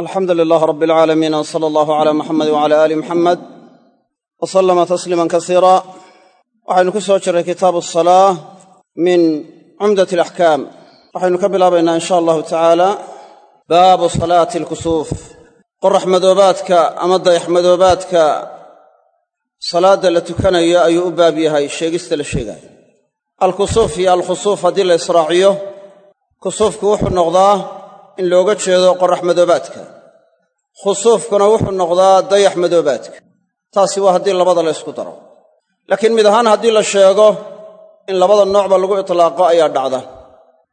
alxamdu lilaah rab alcaalamiin w sala allahu cala muxamed wcala aali muxamed wa sallama tasliiman kasiira waxaynu ku soo jirray kitaabu asalaa min cumdat alaxkaam waxaynu ka bilaabaynaa in sha allahu tacaala baabu salaati alkusuuf. Qorax madoobaadka ama dayax madoobaadka salaadda la tukanayo ayuu u baab yahay sheegista la sheegaayo alkusuuf iyo alkhusuuf haddii la israaciyo kusuufku wuxuu noqdaa in looga jeedo qorax madoobaadka. Khusuufkuna wuxuu noqdaa dayax madoobaadka. Taasi waa haddii labada la ysku daro. Laakiin mid ahaan haddii la sheego in labada noocba lagu itlaaqo ayaa dhacda.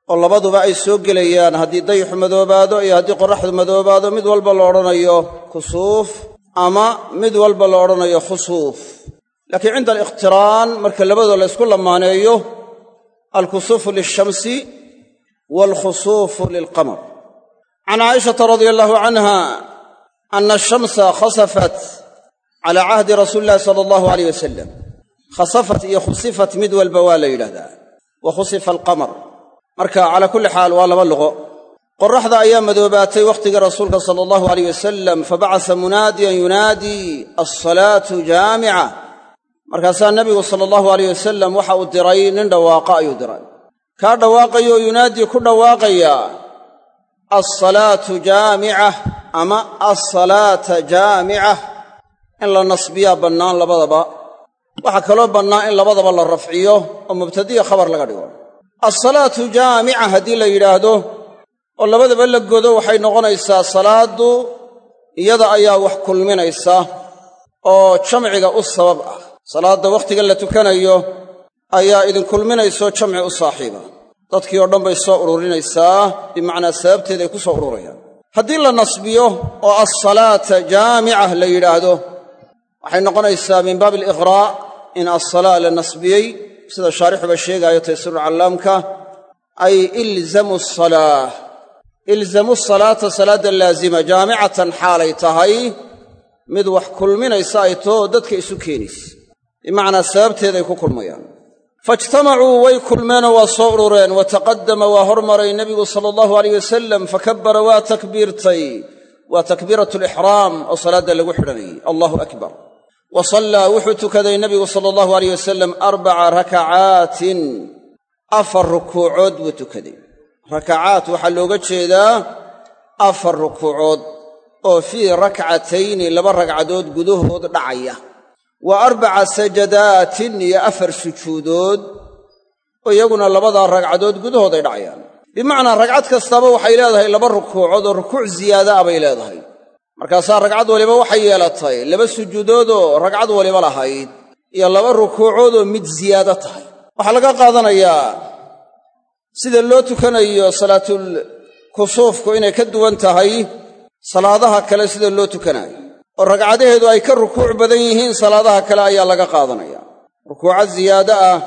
Oo labaduba ay soo gelayaan haddii dayaxu madoobaado iyo haddii qoraxdu madoobaado mid walba la odhanayo kusuuf ama mid walba la odhanayo khusuuf. Laakiin cinda alikhtiraan marka labadoo la ysku lamaaneeyo alkusuufu lilshamsi waalkhusuufu lilqamar can caa'ishata radia allahu canha ana ashamsa khasafat cala cahdi rasuuli illahi sala allahu aleyh wasalam khasafat iyo khusifat mid walba waa la yidhahdaa. wa khusifa alqamar marka calaa kulli xaal waa laba luqo. Qoraxda ayaa madoobaatay wakhtiga rasuulka sala allahu aleyh wasalam fabacasa munaadiyan yunaadii alsalaatu jaamica markaasaa nebigu sala allahu aleyh wasalam waxa uu diray nin dhawaaqa ayuu diray. Kaa dhawaaqayo yunaadii ku dhawaaqaya alsalaatu jaamica ama alsalaata jaamica in la nasbiyaa bannaan labadaba. Waxaa kaloo bannaan in labadaba la rafciyo oo mubtadiya khabar laga dhigo. Alsalaatu jaamica haddii la yidhaahdo oo labadaba la godo waxay noqonaysaa salaaddu iyada ayaa wax kulminaysa oo jamciga u sabab ah. Salaadda wakhtiga la tukanayo ayaa idin kulminaysoo jamci u saaxiiba dadkii oo dhan bay soo ururinaysaa bimacnaa sababteeday ku soo ururayaan. Haddii la nasbiyo oo alsalaata jaamica la yidhaahdo waxay noqonaysaa min baabi aliqraa' in alsalaa la nasbiyey. Sida shaarixuba sheegaayo taysirucallaamka ay ilzamu asalaa ilzamu salaata salaadda laazima jaamicatan xaalay tahay mid wax kulminaysa ay too dadka isu keenaysa bimacnaa sababteeday ku kulmayaan faijtamacuu way kulmeenoo waa soo urureen wa taqaddama waa hormaray nebigu sala allahu aleyh wasalam fakabbara waa takbiirtay waa takbiiratu alixraam oo salaadda lagu xidhanayay allahu akbar wa sallaa wuxuu tukaday nebigu sala allahu aleyh wasalam arbaca rakacaatin afar rukuucood buu tukaday rakacaat waxaa looga jeedaa afar rukuucood oo fii rakcatayni laba ragcadood gudahood dhacaya wa arbaca sajadaatin iyo afar sujuudood oo iyaguna labadaa ragcadood gudahood ay dhacayaan. Bimacnaa ragcad kastaaba waxay leedahay laba rukuucood oo rukuuc ziyaada ah bay leedahay. Markaasaa ragcad waliba waxay yeelatay laba sujuudoodoo ragcad waliba lahayd iyo laba rukuucoodoo mid ziyaado tahay. Waxaa laga qaadanayaa sida loo tukanayo salaatul kusuufku inay ka duwan tahay salaadaha kale sida loo tukanaayo oo ragcadaheedu ay ka rukuuc badan yihiin salaadaha kale ayaa laga qaadanaya. Rukuuca ziyaado ah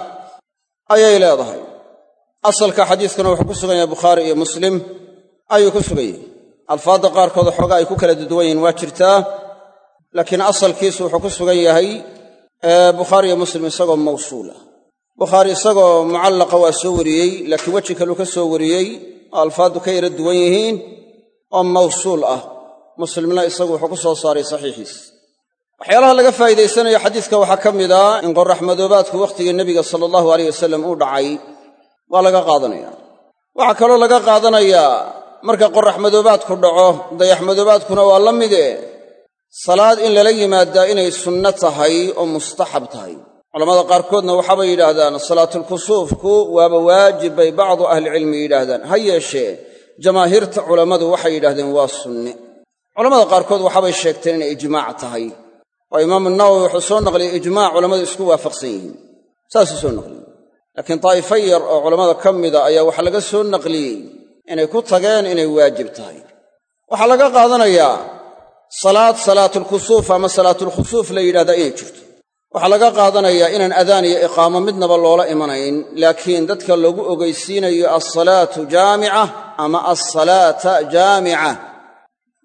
ayay leedahay. Asalka xadiiskuna wuxuu ku sugan yahay bukhaari iyo muslim ayuu ku sugan yahay. Alfaadda qaarkood waxoogaa ay ku kala duduwan yihiin waa jirtaa laakiin asalkiisu wuxuu ku sugan yahay bukhaari iyo muslim isagoo mawsuul ah bukhaari isagoo mucallaqa waa soo wariyey laakiin weji kaluu ka soo wariyey oo alfaaddu ka yara duwan yihiin oo mawsuul ah muslimna isagu wuxuu ku soo saaray saxiixiis. Waxyaalaha laga faa'iidaysanayo xadiiska waxaa ka mid a in qorax madoobaadku wakhtigii nebiga sala allahu aleyh wasalam uu dhacay waa laga qaadanaya. Waxaa kaloo laga qaadanayaa marka qorax madoobaadku dhaco dayax madoobaadkuna waa la mide. Salaad in lala yimaadaa inay sunno tahay oo mustaxab tahay. Culamada qaarkoodna waxaabay yidhaahdaan salaatulkusuufku waaba waajib bay bacdu ahlicilmi yidhaahdaan. Ha yeeshee jamaahiirta culammadu waxay yidhahdeen waa sunne culamada qaarkood waxaabay sheegteen inay ijmaac tahay. Oo imaamu nawowi wuxuu soo naqliyey ijmaac culammadu isku waafaqsan yihiin. Saasuu soo naqliyey. Laakiin daa'ifa yar oo culammada ka mida ayaa waxaa laga soo naqliyey inay ku tageen inay waajib tahay. Waxaa laga qaadanayaa salaad salaatulkusuuf ama salaatulkhusuuf la yidhahdaa inay jirto. Waxaa laga qaadanayaa inaan adaan iyo iqaamo midnaba loola imanayn laakiin dadka lagu ogeysiinayo alsalaatu jaamica ama alsalaata jaamica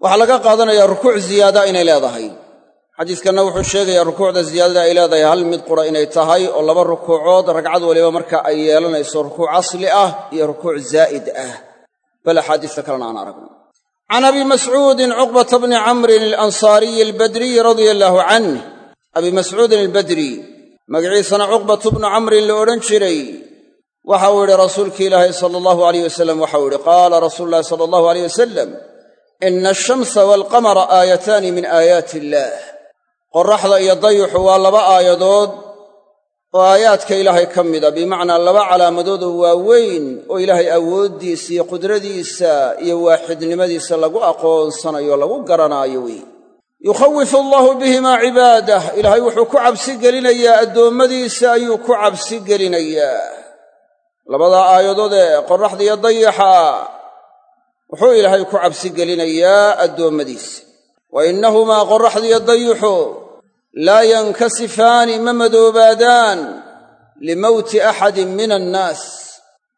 waxaa laga qaadanayaa rukuuc ziyaada inay leedahay. Xadiiskanna wuxuu sheegayaa rukuucda ziyaadada ay leedahay hal mid qura inay tahay oo laba rukuucood ragcad waliba marka ay yeelanayso rukuuc asli ah iyo rukuuc zaa'id ah. Bal axaadiista kalena aan aragno. Can abi mascuudin cuqbata bni camrin alansaariyi albadriyi radia allaahu canh abi mascuudin albadri magaciisana cuqbatu bnu camrin la odhan jiray. Waxa uu yidhi rasuulki ilaahi sala allahu alayh wasalam waxau yihi qaala rasuulu llahi sala allahu alayh wasalam ina alshamsa waalqamara aayataani min aayaati illaah qoraxda iyo dayuxu waa laba aayadood oo aayaadka ilaahay ka mida bimacnaa laba calaamadood oo waaweyn oo ilaahay awooddiisa iyo qudradiisa iyo waaxidnimadiisa lagu aqoonsanayo lagu garanaayo wey. Yukhawifu allahu bihimaa cibaadah. Ilaahay wuxuu ku cabsi gelinayaa addoommadiisa ayuu ku cabsi gelinayaa. Labadaa aayadood qoraxda iyo dayaxa wuxuu ilaahay ku cabsi gelinayaa addoommadiisa. Wa innahumaa qoraxda iyo dayuxu laa yankasifaani ma madoobaadaan limowti axadin min annaas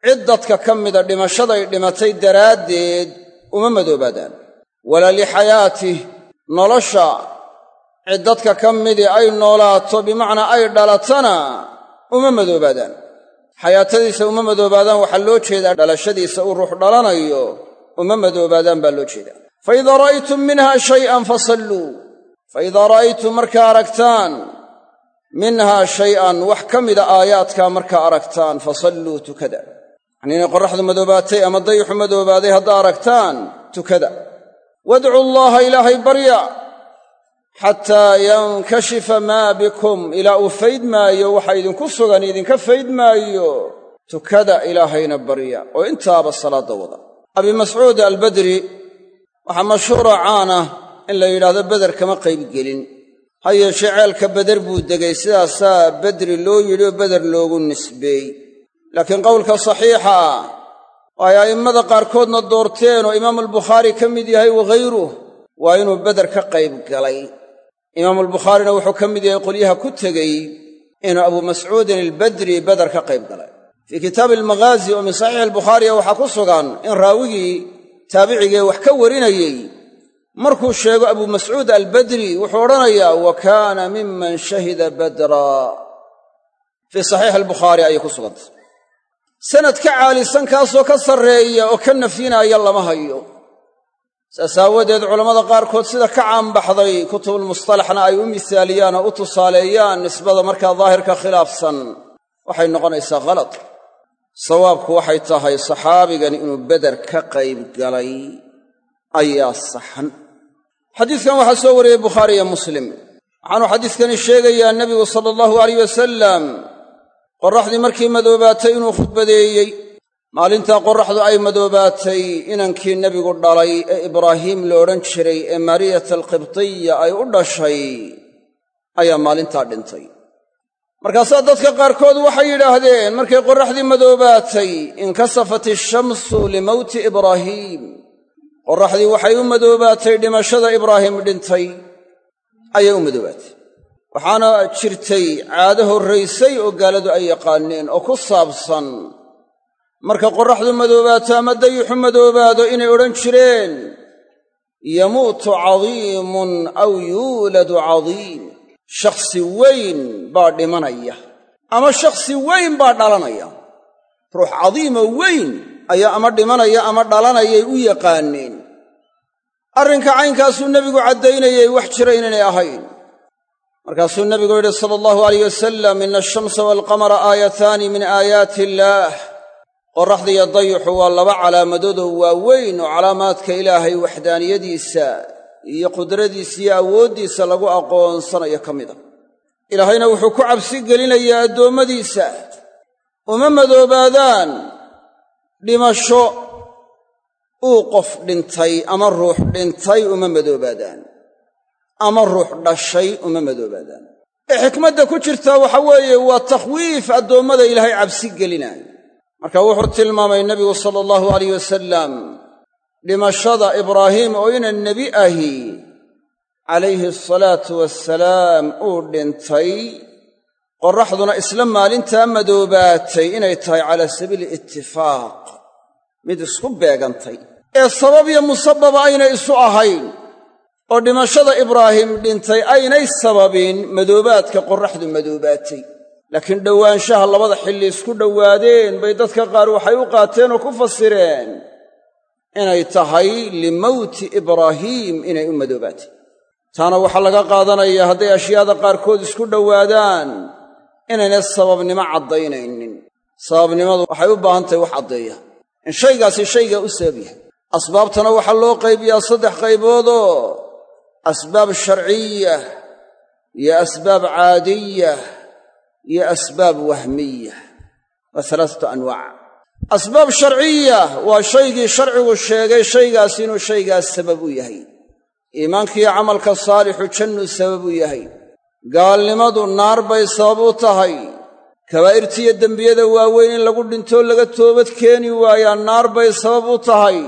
cid dadka ka mida dhimashaday dhimatay daraaddeed uma madoobaadaan. Walaa lixayaatih nolosha cid dadka ka midii ay noolaato bimacnaa ay dhalatana uma madoobaadaan. Xayaatadiisa uma madoobaadaan waxaa loo jeedaa dhalashadiisa uu ruux dhalanayo uma madoobaadaan baa loo jeedaa fa idaa ra'aytum minha shay'an fasalluu. Fa idaa ra'aytum markaa aragtaan minhaa shay'an wax ka mida aayaadkaa markaa aragtaan fasalluu tukada. Yacni inay qoraxdu madoobaatay ama dayixu madoobaaday haddaa aragtaan tukada. Wadcu llaaha ilaahay barya xataa yankashifa maa bikum ilaa uu fayd maayo waxa idinku sugan idinka fayd maayo tukada ilaahayna barya. Oo intaaba salaadda wada abi mascuud albadri waxaa mashhuura caana in la yidhaahdo beder kama qaybgelin ha yeeshee ceelka beder buu degay sidaasaa bedri loo yidhi oo beder loogu nisbeey laakiin qowlka saxiixa ah oo ay a'immada qaarkoodna doorteen oo imaamulbukhaari ka mid yahay waghayruh waa inuu beder ka qayb galay. Imaamulbukhaarina wuxuu ka mid yahay qolyaha ku tegey inuu abuu mascuudin albadri ka qayb galay fii kitaabi almaghaazi oo min saxiixi albukhaariya waxaa ku sugan in raawigii taabicigee wax ka warinayey. Markuu sheego abuu mascuud albadri wuxuu odhanayaa wa kaana miman shahida badra. Fii saxiixi albukhaari ayay ku sugantay sanad ka caalisan kaasoo ka sarreeya oo ka nafyinaaya lama hayo. Saas aawadeed culammada qaarkood sida ka caanbaxday kutubulmustalaxna ay u misaaliyaan oo u tusaaleeyaan nisbada markaa daahirka khilaafsan waxay noqonaysaa khalad sawaabku waxay tahay saxaabigan inuu beder ka qayb galay ayaa saxan. Xadiidkan waxaa soo wariyey bukhaari iyo muslim. Waxaanuu xadiidkani sheegayaa nebigu sala allahu alayh wasalam qorraxdii markii madoobaatay inuu khudbadeeyey. Maalintaa qorraxdu ay madoobaatay inankii nebigu dhalay ee ibraahiim la odhan jiray ee maariyata alqibtiya ay u dhashay ayaa maalintaa dhintay markaasaa dadka qaarkood waxay yidhaahdeen markay qorraxdii madoobaatay inkasafat ishamsu limowti ibraahiim qorraxdii waxay u madoobaatay dhimashada ibraahim dhintay ayay u madoobaatay. Waxaana jirtay caado horraysay oo gaaladu ay yaqaaneen oo ku saabsan marka qorraxdu madoobaato ama dayixu madoobaado inay odhan jireen. Yamuutu cadiimun aw yuuladu cadiim shakhsi weyn baa dhimanaya ama shakhsi weyn baa dhalanaya. Ruux cadiimoo weyn ayaa ama dhimanaya ama dhalanayay u yaqaaneen. Arrinka caynkaasuu nebigu caddaynayay wax jira inaynay ahayn. Markaasuu nebigu yidhi sala allahu alayh wasalam ina alshamsa waalqamara aayataani min aayaati illaah. Qorraxda iyo dayixu waa laba calaamadoodoo waaweyn oo calaamaadka ilaahay waxdaaniyadiisa iyo qudradiisa iyo awooddiisa lagu aqoonsanayo ka mid a. Ilaahayna wuxuu ku cabsi gelinayaa addoommadiisa. Uma madoobaadaan dhimasho. Uu qof dhintay ama ruux dhintay uma madoobaadaan. Ama ruux dhashay uma madoobaadaan. Ee xikmadda ku jirtaa waxa weeye waa takhwiif addoommada ilaahay cabsi gelinaayo marka wuxuu tilmaamay nebigu sala allahu alayh wasalam dhimashada ibraahiim oo ina nebi ahi calayhi asalaatu wasalaam uu dhintay. Qorraxduna isla maalintaa madoobaatay inay tahay calaa sabiili ittifaaq mid isku beegantay. Ee sabab iyo musababa aynay isu ahayn oo dhimashada ibraahim dhintay aynay sababin madoobaadka qorraxdu madoobaatay. Laakiin dhowaanshaha labada xilli isku dhowaadeen bay dadka qaar waxay u qaateen oo ku fasireen inay tahay limowti ibraahiim inay u madoobaatay. Taana waxaa laga qaadanayaa hadday ashyaada qaarkood isku dhowaadaan inaynay sababnimo caddaynaynin. Sababnimadu waxay u baahan tahay wax caddeeya. In shaygaasi shaygaa u sabab yahay. Asbaabtana waxaa loo qaybiyaa saddex qayboodoo asbaab sharciya iyo asbaab caadiya iyo asbaab wahmiya waa alaasatu anwaac asbaab sharciya waa shaygii sharcigu sheegay shaygaas inuu shaygaas sabab u yahay. Iimaankiiyo camalka saalixu jannuu sabab u yahay. Gaalnimadu naar bay sabab u tahay. Kabaa'irtiiyo dembiyada waaweyn in lagu dhintoo laga toobad keeni waayaa naar bay sabab u tahay.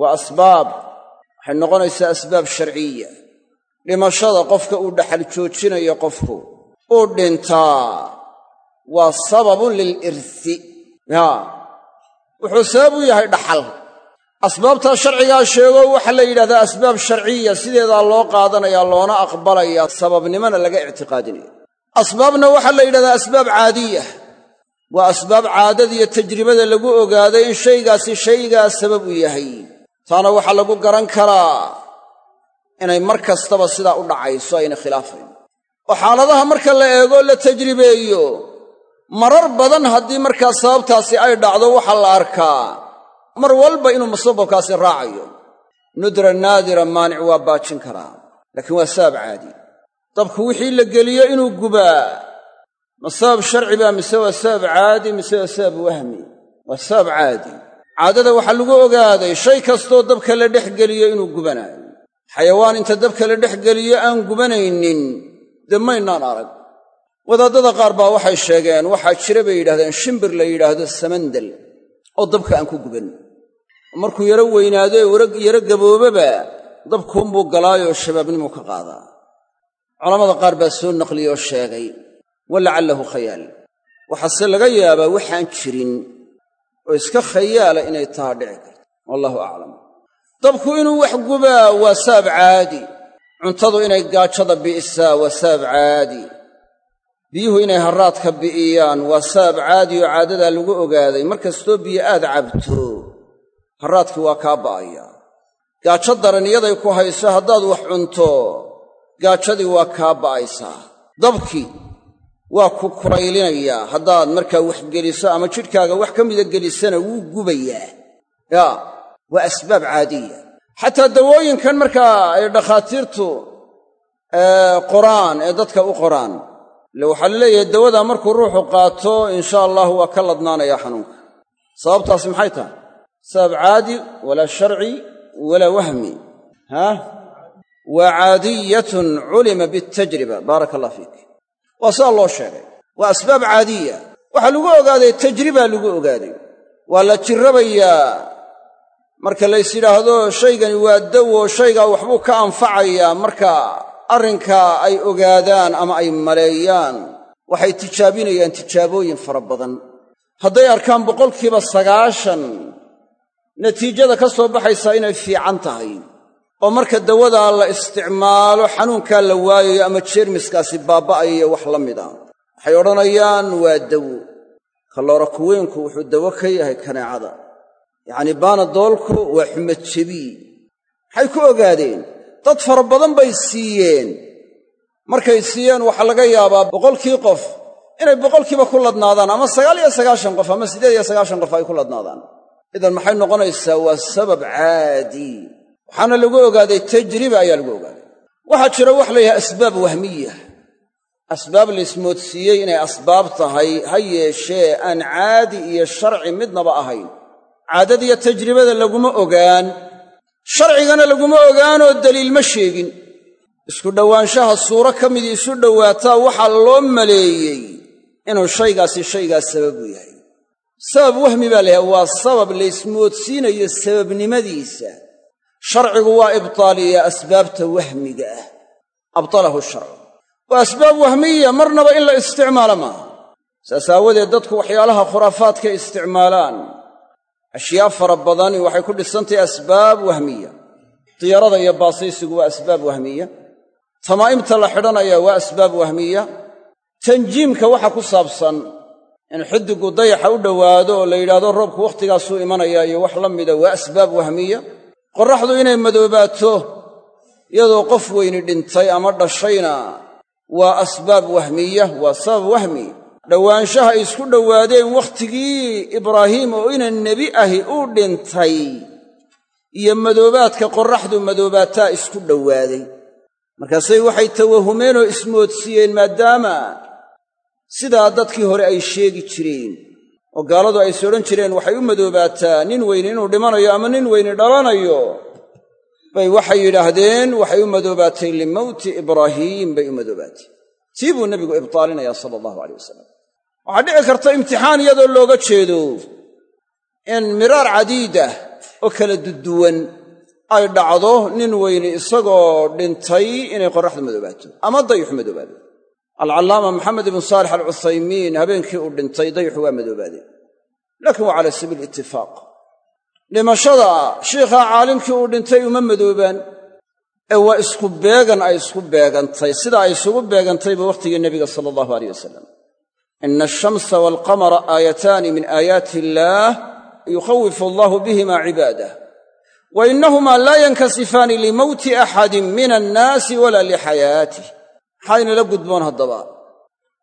Waa asbaab. Waxay noqonaysaa asbaab sharciya. Dhimashada qofka uu dhaxal joojinayo qofku. Uu dhintaa. Waa sababun lilirsi yaa wuxuu sabab u yahay dhaxal. Asbaabtaa sharcigaa sheego waxaa la yidhahdaa asbaab sharciya sideedaa loo qaadanayaa loona aqbalayaa sababnimona laga ictiqaadinaya asbaabna waxaa la yidhahdaa asbaab caadiya. Waa asbaab caadadiyo tajribada lagu ogaaday in shaygaasi shaygaa sabab u yahay. Taana waxaa lagu garan karaa inay mar kastaba sidaa u dhacayso ayna khilaafayn oo xaaladaha marka la eego la tajribeeyo marar badan haddii markaa sababtaasi ay dhacdo waxaa la arkaa mar walba inuu musababkaasi raacayo. Nudra naadira maanic waa baajin karaa laakiin waa sabab caadi. Dabku wixii la geliyo inuu gubaa. Ma sabab sharci baa mise waa sabab caadi mise waa sabab wahmi? Waa sabab caadi. Caadada waxaa lagu ogaaday shay kastoo dabka la dhex geliyo inuu gubanaayo xayawaan inta dabka la dhex geliyo aan gubanaynin dee maynaan arag wadaaddada qaar baa waxay sheegeen waxaa jira bay yidhahdeen shimbir la yidhaahdo samandal oo dabka aan ku guban. Markuu yaro weynaado ee yaro gaboobaba dabkuunbuu galaayoo shabaabnimu ka qaadaa. Culammada qaar baa soo naqliyoo sheegay walacallahu khayaal. Waxaase laga yaabaa waxaan jirin oo iska khayaala inay taha dhici karto. Wallahu aclam. Dabku inuu wax gubaa waa saab caadi. Cuntadu inay gaajada bi'isaa waa saab caadi biyuhu inay harraadka bi'iyaan. Waa saab caadi oo caadadaa lagu ogaaday. Mar kastoo biyo aad cabto harraadkii waa kaa ba'aya. Gaajo daraniyaday ku hayso haddaad wax cunto gaajadii waa kaa ba'aysaa dabkii waa ku kuraylinayaa haddaad markaa wax geliso ama jidhkaaga wax ka mida gelisana wuu gubayaa yaa waa asbaab caadiya. Xataa dawooyinkan markaa ay dhakhaatiirtu qoraan ee dadka u qoraan ile waxaa la leeyahay dawadaa markuu ruuxu qaato insha allahu waa ka ladnaanayaa xanuunka. Sababtaasi maxay tahay? Sabab caadi walaa sharci walaa wahmi. Haa waa caadiyatun culima bitajriba. Baaraka allah fiik. Waa sidaa loo sheegay. Waa asbaab caadiya. Waxaa lagu ogaaday tajribaa lagu ogaaday. Waa la jirrabayaa. Marka lays yidhaahdo shaygani waa dawo shaygaa waxbuu ka anfacayaa. Marka arrinkaa ay ogaadaan ama ay maleeyaan waxay tijaabinayaan tijaabooyin fara badan. Hadday arkaan boqolkiiba sagaashan natiijada ka soo baxaysaa inay fiican tahay. Oo marka dawadaa la isticmaalo xanuunkaa la waayayo ama jeermiskaasi baaba'ayo wax la mid a waxay odhanayaan waa dawo. Kalloora kuweynku wuxuu dawo ka yahay kaneecada. Yacnii baanadoolku waa xumad jebii maxay ku ogaadeen dad fara badan bay siiyeen. Markay siiyeen waxaa laga yaabaa boqolkii qof inay boqolkiiba ku ladnaadaan ama sagaal iyo sagaashan qof ama siddeed iyo sagaashan qof ay ku ladnaadaan. Idan maxay noqonaysaa waa sabab caadi. Waxaana lagu ogaaday tajriba ayaa lagu ogaaday. Waxaa jira wax la yidhaha asbaab wahmiya. Asbaab laismoodsiiyey inay asbaab tahay ha yeeshee aan caadi iyo sharci midnaba ahayn. Caadadiyo tajribada laguma ogaan sharcigana laguma ogaanoo daliil ma sheegin. Isku dhowaanshaha suuro ka midii isu dhowaataa waxaa loo maleeyey inuu shaygaasi shaygaas sababu yahay. Sabab wahmi baa layahay waa sabab laysmoodsiinayo sababnimadiisa. Sharcigu waa ibtaaliyaa asbaabta wahmiga ah. Abtalahu sharcu waa asbaab wahmiya marnaba in la isticmaalo maaha saas aawadeed dadku waxyaalaha khuraafaadkay isticmaalaan ashyaa fara badani waxay ku dhisantahay asbaab wahmiya. Diyaarada iyo baasaysigu waa asbaab wahmiya. Tamaa'imta la xidhanaya waa asbaab wahmiya. Tanjiimka waxa ku saabsan in xidigu dayaxa u dhowaado oo la yidhaahdo roobku wakhtigaasuu imanaya iyo wax la mida waa asbaab wahmiya. Qorraxdu inay madoobaato iyadoo qof weyni dhintay ama dhashayna waa asbaab wahmiya waa sabab wahmi dhowaanshaha isku dhowaadeen wakhtigii ibraahiim oo ina nebi ahi uu dhintay iyo madoobaadka qorraxdu madoobaataa isku dhowaaday markaasay waxay tawahumeen oo ismoodsiiyeen maadaama sidaa dadkii hore ay sheegi jireen oo gaaladu ay is odhan jireen waxay u madoobaataa nin weyne inuu dhimanayo ama nin weyne dhalanayo? Bay waxay yidhaahdeen waxay u madoobaatay limowti ibraahiim bay u madoobaatay. Tii buu nebigu ibtaalinaya sala allahu aleyh wasalam waxaa dhici karta imtixaan iyadoo looga jeedo in miraar cadiidah oo kala duduwan ay dhacdo nin weyne isagoo dhintay inay qorraxdu madoobaato ama dayixu madoobaado alcallaama maxamed ibnu saalix alcuthaymiin habeenkii uu dhintay dayixu waa madoobaadeen laakiin waa cala sabiil itifaaq dhimashada shiikhaa caalimkii uu dhintay uma madoobaan. Ee waa isku beegan ay isku beegantay. Sida ay isugu beegantayba wakhtigii nebiga sala allahu aleyh wasalam ina alshamsa waalqamara aayataani min aayaati illaah yukhawifu allahu bihima cibaadah wa innahumaa laa yankasifaani limowti axadin min annaasi walaa lixayaatih maxaynala gudboon haddaba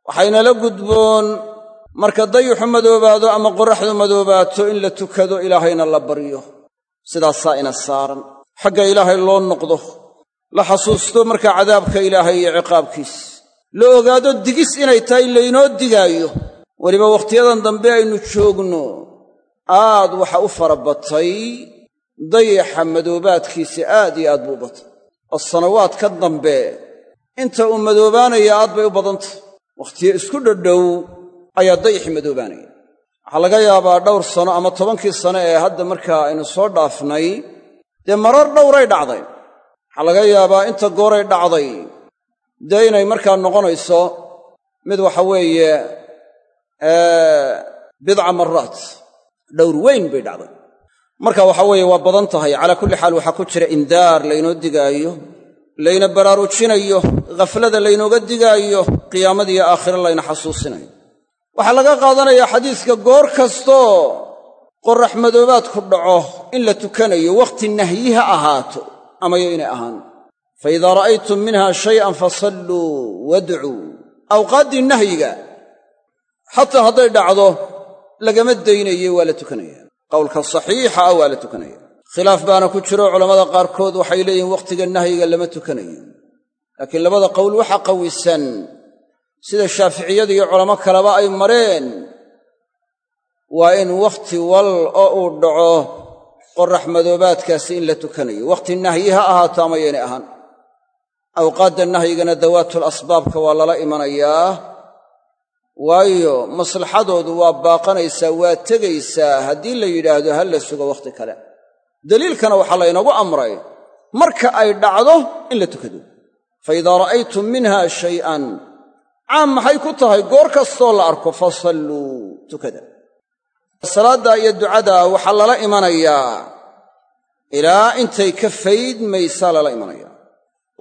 waxaynala gudboon marka dayixu madoobaado ama qorraxdu madoobaato in la tukado ilaahayna la baryo sidaasaa ina saaran xagga ilaahay loo noqdo la xasuusto markaa cadaabka ilaahay iyo ciqaabkiis la ogaado digis inay tahay laynoo digaayo. Weliba wakhtiyadan dambe aynu joogno. Aad waxa u fara batay dayaxa madoobaadkiisa aad iyo aad buu u batay. Oo sanawaad ka dambe inta uu madoobaanaya aad bay u badantah wakhtiyo isku dhodhow ayaa dayixi madoobaanaya. Waxaa laga yaabaa dhowr sano ama tobankii sano ee hadda markaa aynu soo dhaafnay dee marar dhowray dhacday. Waxaa laga yaabaa inta gooray dhacday dee inay markaa noqonayso mid waxa weeye bidca maraat dhowr weyn bay dhacday. Marka waxa weeye waa badan tahay. Calaa kulli xaal waxaa ku jira indaar laynoo digaayo layna baraarujinayo ghaflada laynooga digaayo qiyaamadiiyo aakhire layna xasuusinayo. Waxaa laga qaadanayaa xadiiska goor kastoo qorrax madoobaadku dhaco in la tukanayo wakhti nahyi ha ahaato amayo inay ahaan fa idaa ra'aytum minha shay'an fasalluu wadcuu awqaaddii nahyiga xataa hadday dhacdo lagama daynaye waa la tukanaya qowlka saxiixa ah waa la tukanaya khilaaf baana ku jiro culammada qaarkood waxay leeyihiin wakhtiga nahyiga lama tukanayo laakiin labada qowl waxa qawisan sida shaaficiyada iyo culamo kaleba ay mareen waa in wakhti wal oo uu dhaco qorrax madoobaadkaasi in la tukanayo wakhti nahyi ha ahaato ama yaynay ahaan awqaadda nahyigana dawaatul asbaabka waa lala imanayaa. Waayo maslaxadoodu waa baaqanaysaa waa tegaysaa haddii la yidhaahdo ha la sugo wakhti kale. Daliilkana waxaa laynagu amray marka ay dhacdo in la tukado. Fa idaa ra'aytum minha shay'an caam maxay ku tahay? Goor kastoo la arko fasalluu tukada. Salaadda iyo ducada waxaa lala imanayaa. Ilaa intay ka faydmaysaa lala imanaya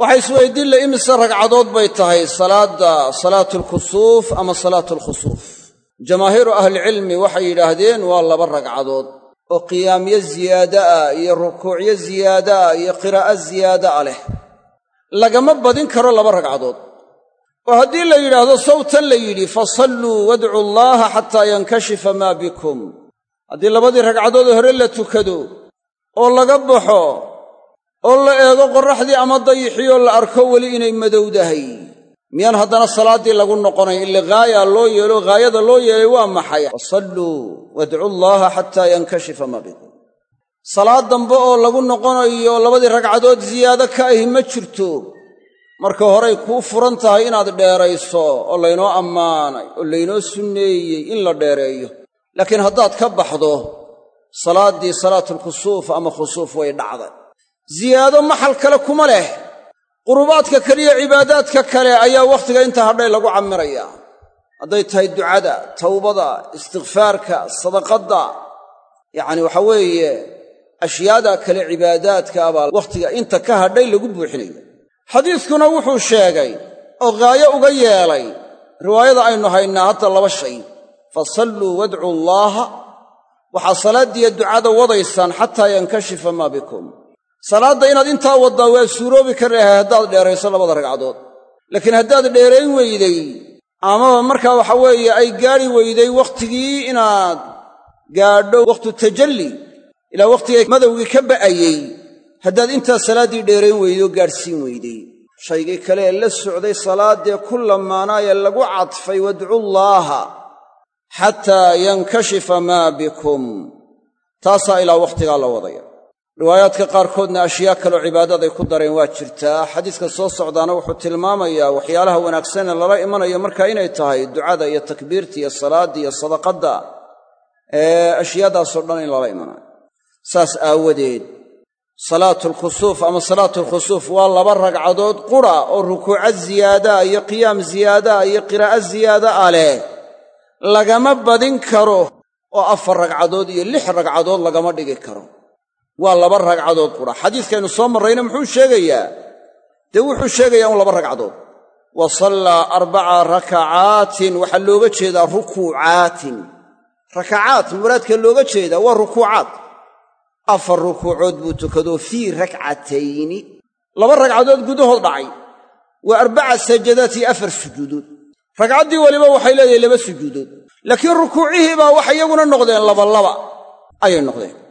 waxaa isweydiin la imise ragcadood bay tahay salaadda salaatulkusuuf ama salaatulkhusuuf jamaahiiru ahlicilmi waxay yidhaahdeen waa laba ragcadood oo qiyaamyo ziyaada ah iyo rukuucyo ziyaada ah iyo qiraa'o ziyaada ah leh. Lagama badin karo laba ragcadood. Oo haddii la yidhaahdo sawtan la yidhi fasalluu wadcu allaaha xataa yankashifa maa bikum. Haddii labadii ragcadood hore la tukado oo laga baxo oo la eego qorraxdii ama dayixiyoo la arko weli inay madowdahay. Miyaan haddana salaaddii lagu noqonayn ille ghaaya loo yeelo ghaayada loo yeelay waa maxay? Fasalluu wadcu allaaha xataa yankashifa bikum. Salaad dambe oo lagu noqonayo labadii ragcadood ziyaado ka ahi ma jirto. Marka horay kuu furan tahay inaad dheerayso oo laynoo ammaanay oo laynoo sunneeyey in la dheereeyo. Laakiin haddaad ka baxdo salaaddii salaatulkusuuf ama khusuuf way dhacday ziyaado maxal kale kuma leh. Qurubaadka keliya cibaadaadka kale ayaa wakhtiga inta hadhay lagu camirayaa hadday tahay ducada tawbada istikfaarka sadaqadda. Yacni waxa weeye ashyaada kale cibaadaadka abaa wakhtiga inta ka hadhay lagu buuxinaya. Xadiiskuna wuxuu sheegay oo ghaayo uga yeelay riwaayada aynu haynaa hadda laba shay. Fasalluu wadcuu allaaha waxaa salaaddiiyo ducada wadaysaan xataa yankashifa maa bikum salaadda inaad intaa waddaa waa suuroobi karahay haddaad dheerayso labada ragcadood. Laakiin haddaad dheerayn weyday amaba markaa waxa weeye ay gaadhi weyday wakhtigii inaad gaadho wakhtu tajalli ilaa wakhtigay madowgii ka ba'ayey haddaad intaa salaaddii dheerayn weyday gaadhsiin weyday. Shaygii kale ee la socday salaaddee ku lamaanaayee lagu cadfay wadcullaaha xataa yankashifa maa bikum taasaa ilaa wakhtigaa la wadaya riwaayaadka qaarkoodna ashyaa kaloo cibaadaday ku dareen waa jirtaa xadiiska soo socdaana wuxuu tilmaamayaa waxyaalaha wanaagsanee lala imanayo markaa inay tahay ducada iyo takbiirta iyo salaadda iyo sadaqadda ee ashyaadaasoo dhan in lala imanayo. Saas aawadeed salaatulkusuuf ama salaatulkhusuuf waa laba ragcadood qura oo rukuuco ziyaadaa iyo qiyaam ziyaadaa iyo qiraa'o ziyaada ah leh. Lagama badin karo oo afar ragcadood iyo lix ragcadood lagama dhigi karo waa laba ragcadood qura xadiiskaynu soo marrayna muxuu sheegayaa? Dee wuxuu sheegayaa un laba ragcadood. Wa sallaa arbaca rakacaatin waxaa looga jeedaa rukuucaatin. Rakacaat muraadka looga jeedaa waa rukuucaat afar rukuucood buu tukadoo fii rakcatayni. Laba ragcadood gudahood dhacay. Waa arbaca sajadaat iyo afar sujuudood. Ragcaddii weliba waxay leedahay laba sujuudood. Laakiin rukuucihii baa waxay iyaguna noqdeen labalaba. Ayay noqdeen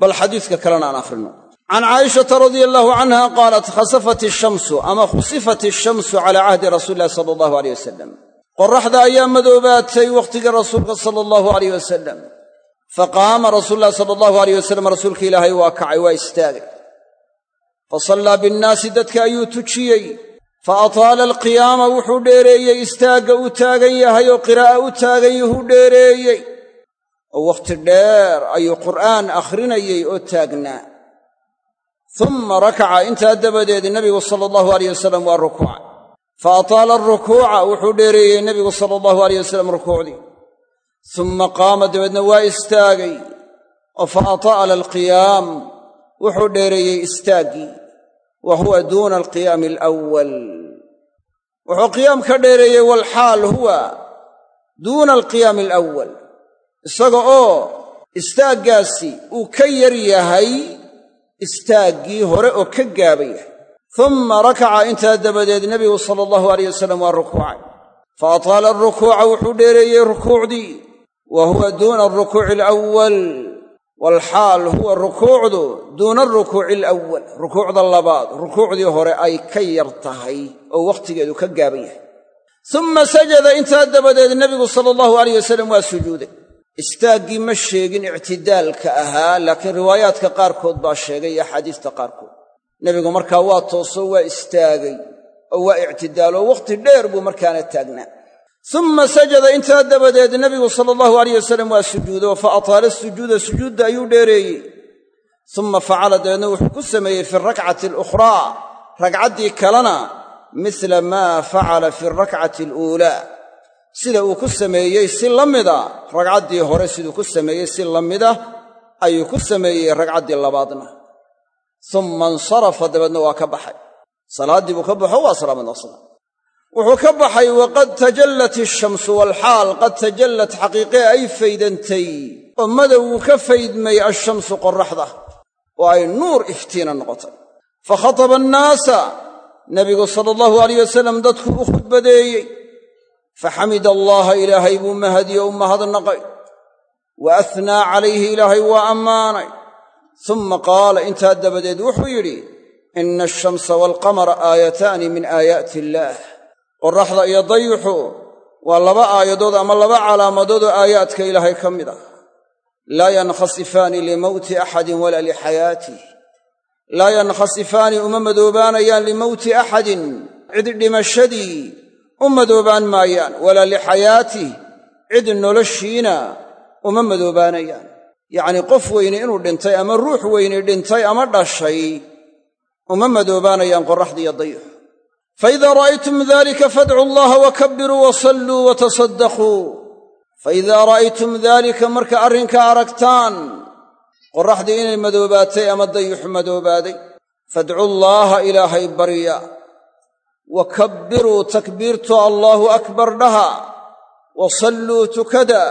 bal xadiiska kalena aan akhrino can caa'ishata radia allaahu canha qaalat khasafat ishamsu ama khusifat ishamsu calaa cahdi rasuuli illahi sala allahu aleyh wasalam qoraxda ayaa madoobaatay wakhtigii rasuulka sala allahu aleyh wasalam faqaama rasuulu llahi sala allahu aleyh wasalam rasuulka ilaahay waa kacay waa istaagay. Fa sallaa binnaasi dadka ayuu tujiyey. Fa ataala alqiyaama wuxuu dheereeyey istaagga uu taagan yahay oo qiraa'a u taagan yahuu dheereeyey oo wakhti dheer ayuu qur'aan akhrinayey oo taagnaa umma rakaca intaa dabadeed nebigu sala allahu aleyh wasalam waa rukuuca fa ataala alrukuuca wuxuu dheereeyey nebigu sala allahu aleyh wasalam rukuucdii. Summa qaama dabeedna waa istaagay. Oo fa ataala alqiyaam wuxuu dheereeyey istaaggii wa huwa duuna alqiyaami alawwal. Wuxuu qiyaam dheereeyey walxaal huwa duuna alqiyaami alawwal isaga oo istaaggaasi uu ka yar yahay istaaggii hore oo ka gaaban yahay. Umma rakaca intaa dabadeed nebigu sala allahu aleyh wasalam waa rukuucay. Fa ataala alrukuuca wuxuu dheereeyey rukuucdii. Wa huwa duuna alrukuuci alawwal walxaal huwa rukuucdu duuna alrukuuci alawwal. Rukuucda labaad rukuucdii hore ay ka yar tahay oo wakhtigeedu ka gaaban yahay. Umma sajada intaa dabadeed nebigu sala allahu aleyh wasalam waa sujuuday istaaggii ma sheegin ictidaalka ahaa laakiin riwaayaadka qaarkood baa sheegay iyo axaadiista qaarkood. Nebigu markaa waa toosoo waa istaagay oo waa ictidaaloo wakhti dheer buu markaana taagnaa. Umma sajada intaa dabadeed nebigu sala allahu aleyh wasalam waa sujuudo fa ataala sujuuda sujuudda ayuu dheereeyey. Umma facala dabeedna wuxuu ku sameeyey fi rakcati alukhraa ragcaddii kalena misla maa facala fi alrakcati aluulaa sida uu ku sameeyey si la mida ragcaddii hore siduu ku sameeyey si la mida ayuu ku sameeyey ragcaddii labaadna. Umma insarafa dabeedna waa ka baxay. Salaaddii buu ka baxo waa salaamad wuxuu ka baxay waqad tajallat ishamsu walxaal qad tajallat xaqiiqee ay faydantay. Oo madowgu ka faydmay ashamsu qorraxda oo ay nuur iftiina noqotay. Fa khataba annaasa nebigu sala allahu alayh wasalam dadku u khudbadeeyey faxamida allaaha ilaahay buu mahadiyo u mahadnaqay. Wa athnaa calayhi ilaahay waa ammaanay. Summa qaala intaa dabadeed wuxuu yidhi ina alshamsa waalqamara aayataani min aayaati illaah. Qorraxda iyo dayuxu waa laba aayadood ama laba calaamadood oo aayaadka ilaahay ka mid ah. Laa yankhasifaani limowti axadin walaa lixayaatih laa yankhasifaani uma madoobaanayaan limowti axadin. Cid dhimashadii u madoobaan maayaan. Walaa lixayaatih cid noloshiina uma madoobaanayaan. Yacnii qof weyne inuu dhintay ama ruux weyne dhintay ama dhashay uma madoobaanayaan qorraxda iyo dayux faidaa ra'aytum dalika fadcuu allaha wakabbiruu wasalluu watasaddaquu faidaa ra'aytum daalika marka arrinkaa aragtaan qorraxdii inay madoobaatay ama dayuxu madoobaaday fadcu llaaha ilaahay barya wa kabbiruu takbiirtu allaahu akbar dhaha wa salluu tukada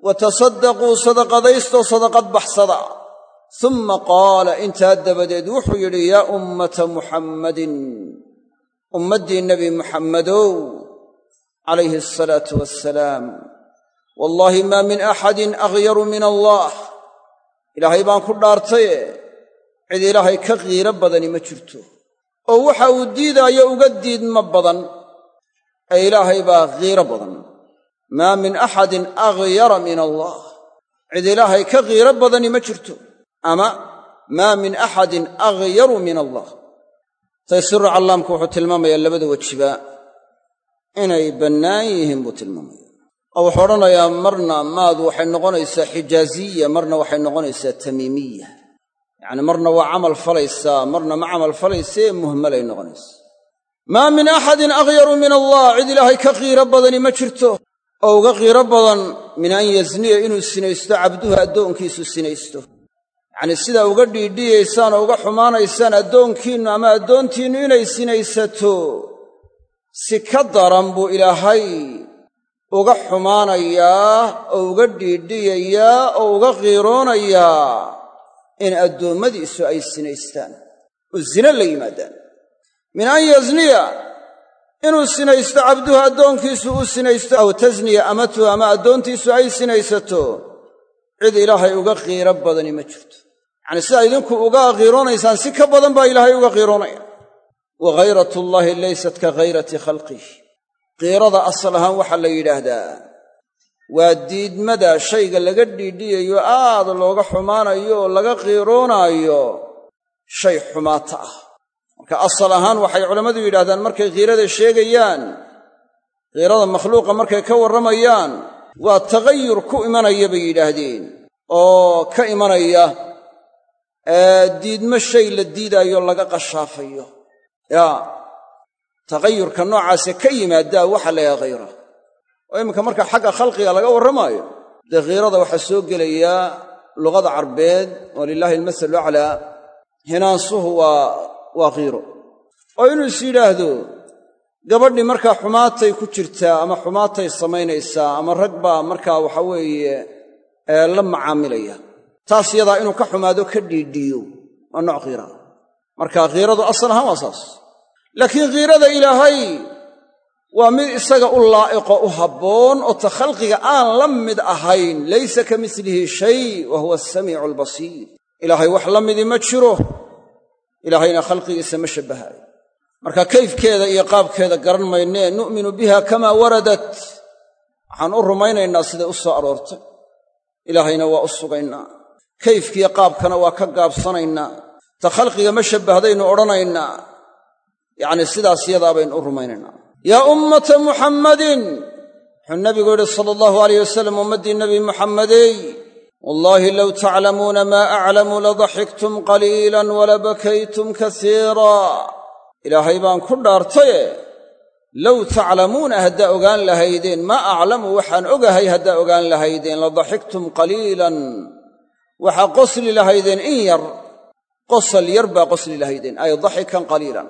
wa tasaddaquu sadaqadaystoo sadaqad baxsada summa qaala intaa dabadeed wuxuu yidhi yaa ummata muxammadin ummaddii nebi muxammadow calayhi asalaatu wassalaam wallaahi maa min axadin akhyaru min allah ilaahay baan ku dhaartaye cid ilaahay ka qiiro badani ma jirto oo waxa uu diidaayo uga diidma badan. Ee ilaahay baa qiiro badan. Maa min axadin akhyara min allah. Cid ilaahay ka qiiro badani ma jirto. Ama maa min axadin akhyaru min allah. Taysiru callaamku wuxuu tilmaamayaa labada wejiba inay bannaan yihiin buu tilmaamaya oo wuxuu odhanayaa marna maadu waxay noqonaysaa xijaaziya marna waxay noqonaysaa tamiimiya yacni marna waa camal falaysaa marna ma camal falaysee muhmalay noqonaysaa maa min axadin akhyaru min allah cid ilaahay ka qiiro badani ma jirto. Oo uga qiiro badan min an yasniya inuu sinaysto cabduhu addoonkiisu sinaysto. Yacnii sidaa uga dhiidhiyaysaan oo uga xumaanaysaan addoonkiinnu ama addoontiinnu inay sinaysato si ka daran buu ilaahay uga xumaanayaa oo uga dhiidhiyayaa oo uga qiiroonayaa in addoommadiisu ay sinaystaan oo zina la yimaadaan. Min an yasniya inuu sinaysto cabduhu addoonkiisu u sinaysto aw tasniya amatuhu ama addoontiisu ay sinaysato cid ilaahay uga qiiro badani ma jirto. Yacnii sidaa idinku uga qiiroonaysaan si ka badan baa ilaahay uga qiiroonaya. Wa ghayratullaahi laysat ka ghayrati khalqih qiirada asal ahaan waxaa la yidhaahdaa waa diidmada shayga laga dhiidhiyayo aad looga xumaanayo oo laga qiiroonaayo shay xumaata ah. Marka asal ahaan waxay culammadu yidhahdaan markay qiirada sheegayaan qiirada makhluuqa markay ka warramayaan waa tagayur ku imanaya bay yidhaahdeen. Oo ka imanaya diidmo shay la diidaayo laga qashaafayo. Yaa taqayurka noocaase ka yimaaddaa waxa la yaha khayra oo iminka marka xagga khalqiga laga warramaayo dee khiirada waxaa soo gelayaa luqada carbeed oo lilaahi almasalu aclaa hinaansuhu waa waa khiiro oo inuu is yidhaahdo gabadhii markaa xumaatay ku jirtaa ama xumaatay samaynaysaa ama rag baa markaa waxa weeye la macaamilaya. Taas yadaa inuu ka xumaado ka dhiidhiyo waa nooc khiira marka khiiradu asal ahaan waa saas. Laakiin khiirada ilaahay waa mid isaga u laa'iqo u habboon oo ta khalqiga aan la mid ahayn. Laysa ka mislihi shay wa huwa asamiicu albasiir ilaahay wax la midii ma jiro. Ilaahayna khalqigiisa ma shabbahaayo marka kayfkeeda iyo qaabkeeda garan maynee nu'minu biha kamaa waradat. Waxaan u rumaynaynaa siday u soo aroortay. Ilaahayna waa u sugaynaa. Kayfkiiyo qaabkana waa ka gaabsanaynaa. Ta khalqiga ma shabbahdaynu odhanaynaa. Yacni sidaas yadaa baynu u rumaynaynaa yaa ummata muxammadin wuxuu nabigu yidhi sala allahu alayh wasalam ummaddii nebi muxammadey wallaahi low taclamuuna maa aclamu ladaxiktum qaliilan walabakaytum kasiiraa ilaahay baan ku dhaartaye low taclamuuna haddaa ogaan lahaydeen maa aclamu waxaan ogahay haddaa ogaan lahaydeen ladaxiktum qaliilan waxaa qosli lahaydeen in yar qosal yar baa qosli lahaydeen ay daxikan qaliilan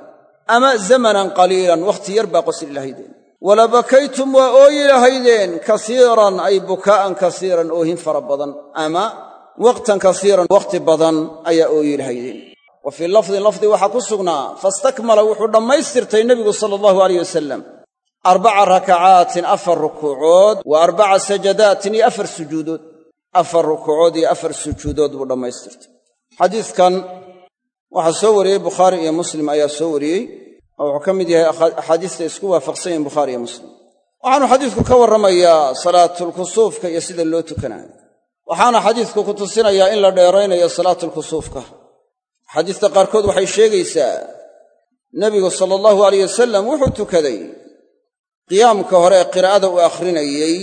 ama zamanan qaliilan wakhti yar baa qosli lahaydeen. Walabakaytum waa ooyi lahaydeen kasiiran ay bukaa'an kasiiran oohin fara badan ama waqtan kasiiran wakhti badan ayaa ooyi lahaydeen. Wa fii lafdin lafdi waxaa ku sugnaa fastakmala wuxuu dhammaystirtay nebigu sala allahu alayh wasalam arbaca rakacaatin afar rukuucood wa arbaca sajadaatin iyo afar sujuudood. Afar rukuucood iyo afar sujuudood buu dhammaystirtay. Xadiidkan waxaa soo wariyey bukhaari iyo muslim ayaa soo wariyey oo wuxuu ka mid yahay axaadiista isku waafaqsan yihiin bukhaari iyo muslim. Waxaanu xadiidku ka warramayaa salaatulkusuufka iyo sida loo tukanayo. Waxaana xadiidku ku tusinayaa in la dheeraynayo salaatulkusuufka axaadiista qaarkood waxay sheegaysaa nebigu sala allahu alayh wasalam wuxuu tukaday qiyaamka hore ee qiraa'ada uu akhrinayey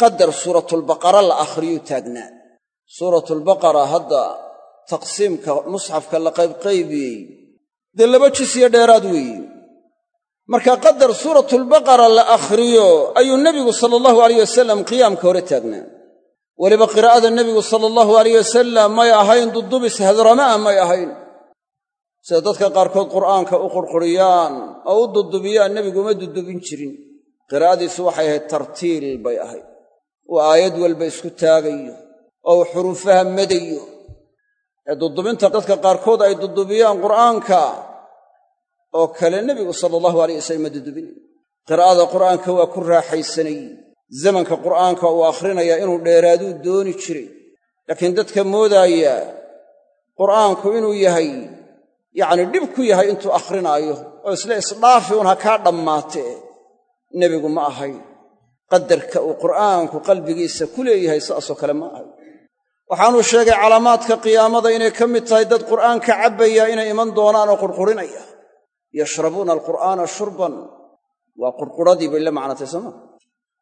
qadar suuratulbaqara la akhriyuu taagnaa suuratulbaqara hadda taqsiimka musxafka la qaybqaybiyey. Dee laba jisiyo dheeraad weeye marka qadar suuratulbaqara la akhriyo ayuu nebigu sala allahu alayh wasalam qiyaamka hore taagnaa. Weliba qiraa'ada nebigu sala allahu alayh wasalam may ahayn dudubis hadrama'a may ahayn. Sida dadka qaarkood qur'aanka u qurquriyaan oo u dudubiyaan nebigu uma dudubin jirin. Qiraa'adiisu waxay ahayd tartiil bay ahayd. Uu aayad walba isku taagayo oo uu xuruufaha madayo ee dudubinta dadka qaarkood ay dudubiyaan qur'aanka oo kale nebigu sala allahu alayh wasalam ma dudubinayo qiraa'ada qur'aanka waa ku raaxaysanayey zamanka qur'aanka uu akhrinayaa inuu dheeraaduu dooni jiray. Laakiin dadka moodaaya qur'aanku inuu yahay yacni dhib ku yahay intuu akhrinaayo oo isla isdhaafi un ha kaa dhammaatee nebigu ma ahay. Qadarka uu qur'aanku qalbigiisa ku leeyahay saasoo kale ma ahay waxaanuu sheegay calaamaadka qiyaamada inay ka mid tahay dad qur'aanka cabbaya inay iman doonaan oo qurqurinaya. Yashrabuuna alqur'aana shurban. Waa qurquradii bay la macnatay sooma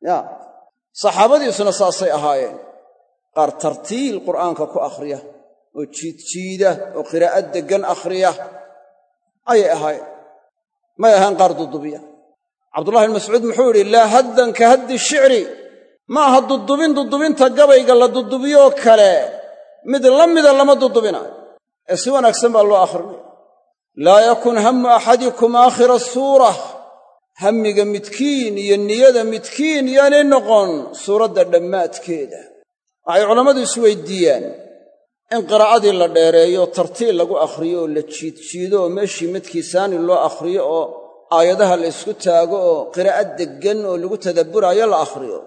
ya. Saxaabadiisuna saasay ahaayeen. Qaar tartiil qur'aanka ku akhriya oo jiidjiida oo qiraa'ad deggan akhriya ayay ahaayeen. May ahaan qaar dudubiya. Cabdullahi bn mascuud muxuu yidhi laa haddan ka haddi shicri ma aha dudubin dudubinta gabayga la dudubiyoo kale mid la mida lama dudubinaayo ee si wanaagsan baa loo akhrinaya. Laa yakun hammu axadikum aakhira suurah hammiga midkiin iyo niyada midkiin yaanay noqon suuradda dhammaadkeeda. Waxay culammadu isweydiiyaan in qiraa'adii la dheereeyo tartiil lagu akhriyo oo la jiidjiido oo meeshii midkiisaani loo akhriyo oo aayadaha la ysku taago oo qiraa'ad deggan oo lagu tadabburaayo la akhriyo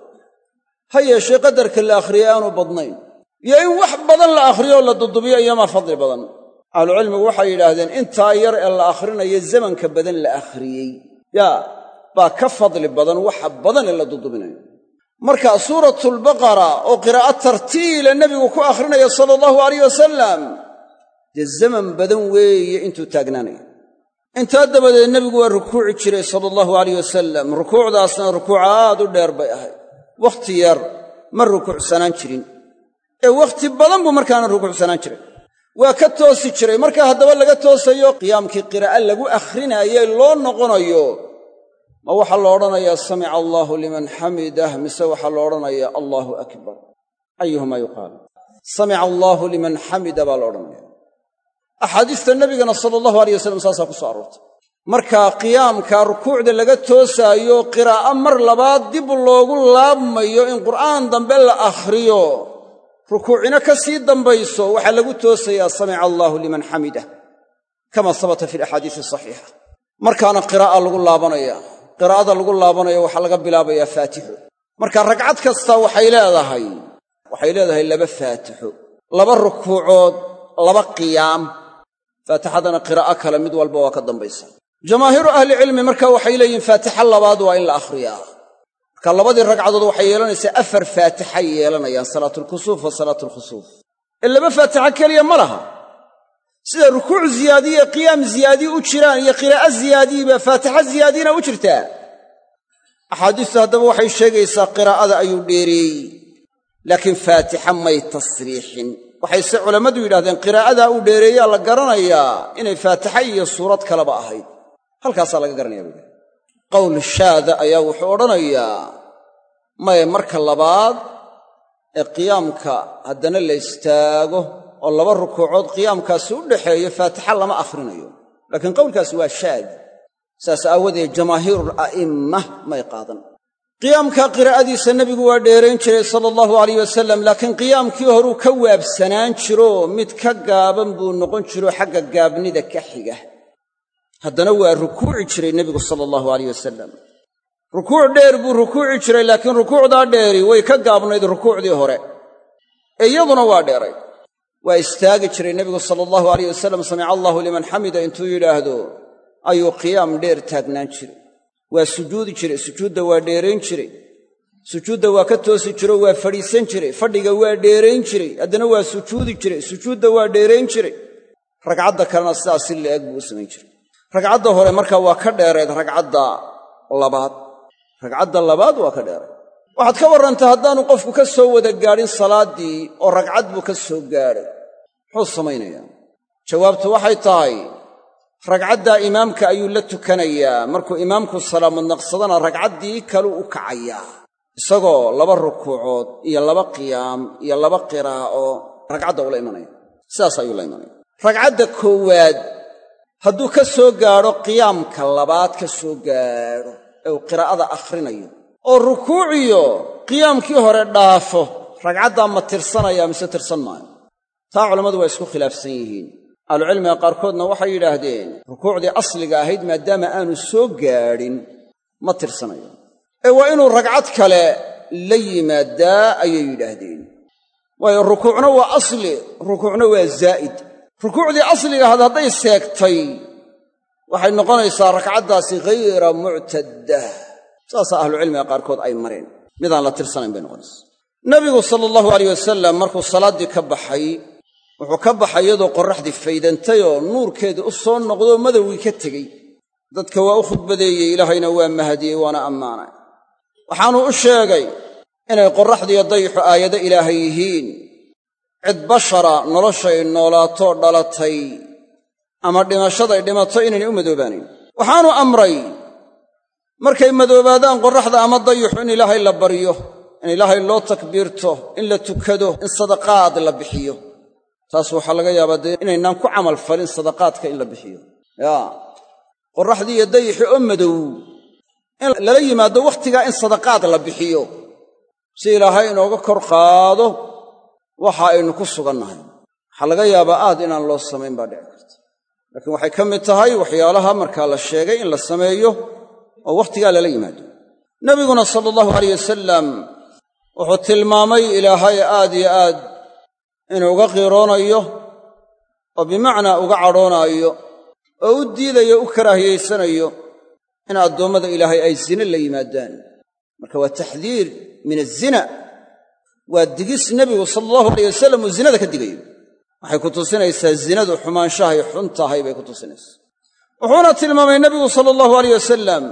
ha yeeshee qadarka la akhriyey aanu badnayn. Iyo in wax badan la akhriyo la dudubiyo iyomaa fadli badan. Ahlucilmigu waxay yidhaahdeen intaa yar ee la akhrinayo zamanka badan la akhriyey. Yaa baa ka fadli badan waxa badan ee la dudubinayo. Marka suuratulbaqara oo qiraa'o tartiila nebigu ku akhrinayo sala allahu alayh wasalam dee zaman badan weeye intuu taagnaanayo intaa dabadeed nebigu waa rukuuci jiray sala allahu alayh wasalam rukuucdaasna rukuuc aad u dheer bay ahayd wakhti yar ma rukuucsanaan jirin. Ee wakhti badan buu markaana rukuucsanaan jiray. Waa ka toosi jiray. Marka haddaba laga toosayo qiyaamkii qiraa'e lagu akhrinaayey loo noqonayo ma waxaa la odhanayaa samica allaahu liman xamidah mise waxaa la odhanayaa allaahu akbar. Ayuhumaa yuqaal. Samica allaahu liman xamida baa la odhanaya axaadiista nebigana sala allahu aleyh wasalam saasaa ku soo aroortay marka qiyaamka rukuucda laga toosaayo qiraa'o mar labaad dib loogu laabmayo in qur'aan dambe la akhriyo. Rukuucina ka sii dambayso waxaa lagu toosayaa samica allaahu liman xamidah kama sabata fi alaxaadiisi asaxiixa markaana qiraa'a lagu laabanaya qiraa'ada lagu laabanayo waxaa laga bilaabayaa faatixo. Marka ragcad kasta waxay leedahay waxay leedahay laba faatixo. Laba rukuucood laba qiyaam. Faatixadana qiraa'o kale mid walba waa ka dambaysa jamaahiiru ahlicilmi marka waxay leeyihiin faatixa labaad waa in la akhriyaa. Marka labadii ragcadood waxay yeelanaysaa afar faatixay yeelanayaan salaatulkusuuf wa salaatulkhusuuf ee laba faatixa keliya ma laha. Sida rukuuc ziyaadiye qiyaam ziyaadii u jiraan iyo qiraa'o ziyaadiyiba faatixa ziyaadiina u jirtaa. Axaadiistu haddaba waxay sheegaysaa qiraa'ada ayuu dheereeyey laakiin faatixa may tasriixin. Waxayse culammadu yidhahdeen qiraa'adaa uu dheereeyaa la garanayaa inay faatixa iyo suurad kaleba ahayd halkaasaa laga garanaya buuhi qowl shaada ayaa wuxuu odhanayaa maye marka labaad ee qiyaamka haddana la istaago oo laba rukuucood qiyaamkaasi u dhaxeeyo faatixa lama akhrinayo laakiin qowlkaasi waa shaad. Saas aawadeed jamaahiirul a'imma may qaadan. Qiyaamka qiraa'adiisa nebigu waa dheerayn jiray sala allahu alayh wasalam laakiin qiyaamkii horuu ka waabsanaan jiro mid ka gaaban buu noqon jiro xagga gaabnida ka xiga haddana waa rukuuci jiray nebigu sala allahu alayh wasalam rukuuc dheer buu rukuuci jiray laakiin rukuucdaa dheeri way ka gaabnayd rukuucdii hore. Ee iyaduna waa dheeray. Waa istaagi jiray nebigu sala allahu alayh wasalam samica allaahu liman xamida intuu yidhaahdo ayuu qiyaam dheer taagnaan jiray. Waa sujuudi jiray sujuudda waa dheerayn jiray. Sujuudda waa ka toosi jiro waa fadhiisan jiray. Fadhiga waa dheerayn jiray. Haddana waa sujuudi jiray sujuudda waa dheerayn jiray. Ragcadda kalena sidaas si la'eg buu u samayn jiray ragcadda hore markaa waa ka dheereed ragcadda labaad. Ragcadda labaad waa ka dheereed. Waxaad ka warrantay haddaanu qofku ka soo wada gaadhin salaaddii oo ragcad buu ka soo gaadhay. Muxuu samaynayaa? Jawaabtu waxay tahay ragcaddaa imaamka ayuu la tukanayaa. Markuu imaamku salaamad naqsadana ragcaddii kaluu u kacayaa isagoo laba rukuucood iyo laba qiyaam iyo laba qiraa'o ragcadda ula imanaya. Sidaas ayuu la imanaya. Ragcadda koowaad hadduu ka soo gaadho qiyaamka labaad ka soo gaadho ee uu qiraa'ada akhrinayo oo rukuuciyo qiyaamkii hore dhaafo ragcaddaa ma tirsanaya mise tirsan maayo? Taa culammadu waa isku khilaafsan yihiin. Ahlucilmiga qaarkoodna waxay yidhaahdeen rukuucdii asliga ahayd maadaama aanu soo gaadhin ma tirsanayo. Ee waa inuu ragcad kale la yimaadaa ayay yidhaahdeen. Waayo rukuucna waa asli rukuucna waa zaa'id rukuucdii asliga ahayd hadday seegtay waxay noqonaysaa rakcaddaasi ghayra muctaddah saasaa ahlucilmiga qaarkood ay mareen. Midaan la tirsanayn bay noqonaysaa. Nabigu sala allahu alayh wasalam markuu salaaddii ka baxay wuxuu ka baxay iyadoo qorraxdii faydantay oo nuurkeedii u soo noqdoo madowgii ka tegey. Dadka waa u khudbadeeyey ilaahayna waa mahadiyey waana ammaanay. Waxaanuu u sheegay inay qorraxdiiyo dayixu aayado ilaahay yihiin cid bashara noloshay noolaato dhalatay ama dhimashaday dhimato inaynay u madoobaanayn waxaanu amray markay madoobaadaan qorraxda ama dayixu in ilaahay la baryo in ilaahay loo takbiirto in la tukado in sadaqaad la bixiyo. Taas waxaa laga yaabaa dee inaynaan ku camal falin sadaqaadka in la bixiyo. Yaa qorraxdii iyo dayixi oo madow in lala yimaado wakhtigaa in sadaqaad la bixiyo. Si ilaahay inooga kor qaado waxa aynu ku sugannahay. Waxaa laga yaabaa aad inaan loo samayn baa dhici karta. Laakiin waxay ka mid tahay waxyaalaha markaa la sheegay in la sameeyo oo wakhtigaa lala yimaado. Nebiguna sala allahu alayh wasalam wuxuu tilmaamay ilaahay aad iyo aad inuu uga qiiroonayo oo bimacnaa uga cadhoonaayo oo u diidayo u karaahiyaysanayo in addoommada ilaahay ay zine la yimaadaan. Marka waa taxdiir min azina waa digis nebigu sala allahu alayh wasalam uu zinada ka digayo. Waxay ku tusinaysaa zinadu xumaanshahay xun tahay bay ku tusinaysaa. Wuxuuna tilmaamay nebigu sala allahu alayh wasalam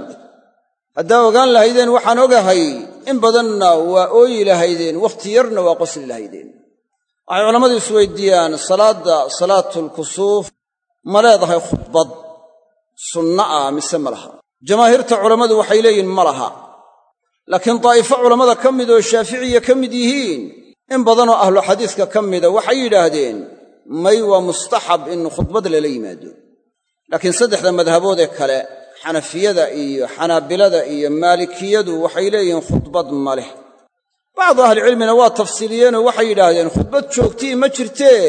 haddaa ogaan lahaydeen waxaan ogahay in badanna waa ooyi lahaydeen wakhti yarna waa qosli lahaydeen. Waxay culammadu isweydiiyaan salaadda salaatulkusuuf ma leedahay khudbad sunna ah mise ma laha? Jamaahiirta culammadu waxay leeyihiin ma laha laakiin daa'ifo culammada ka mid oo shaaficiya ka mid yihiin in badanoo ahlu xadiiska ka mida waxay yidhaahdeen may waa mustaxab in khudbad lala yimaado. Laakiin saddexda madhabood ee kale xanafiyada iyo xanaabilada iyo maalikiyadu waxay leeyihiin khudbad ma leh. Bacdu ahlicilmina waa tafsiiliyeenoo waxay yidhaahdeen khudbad joogtii ma jirtee?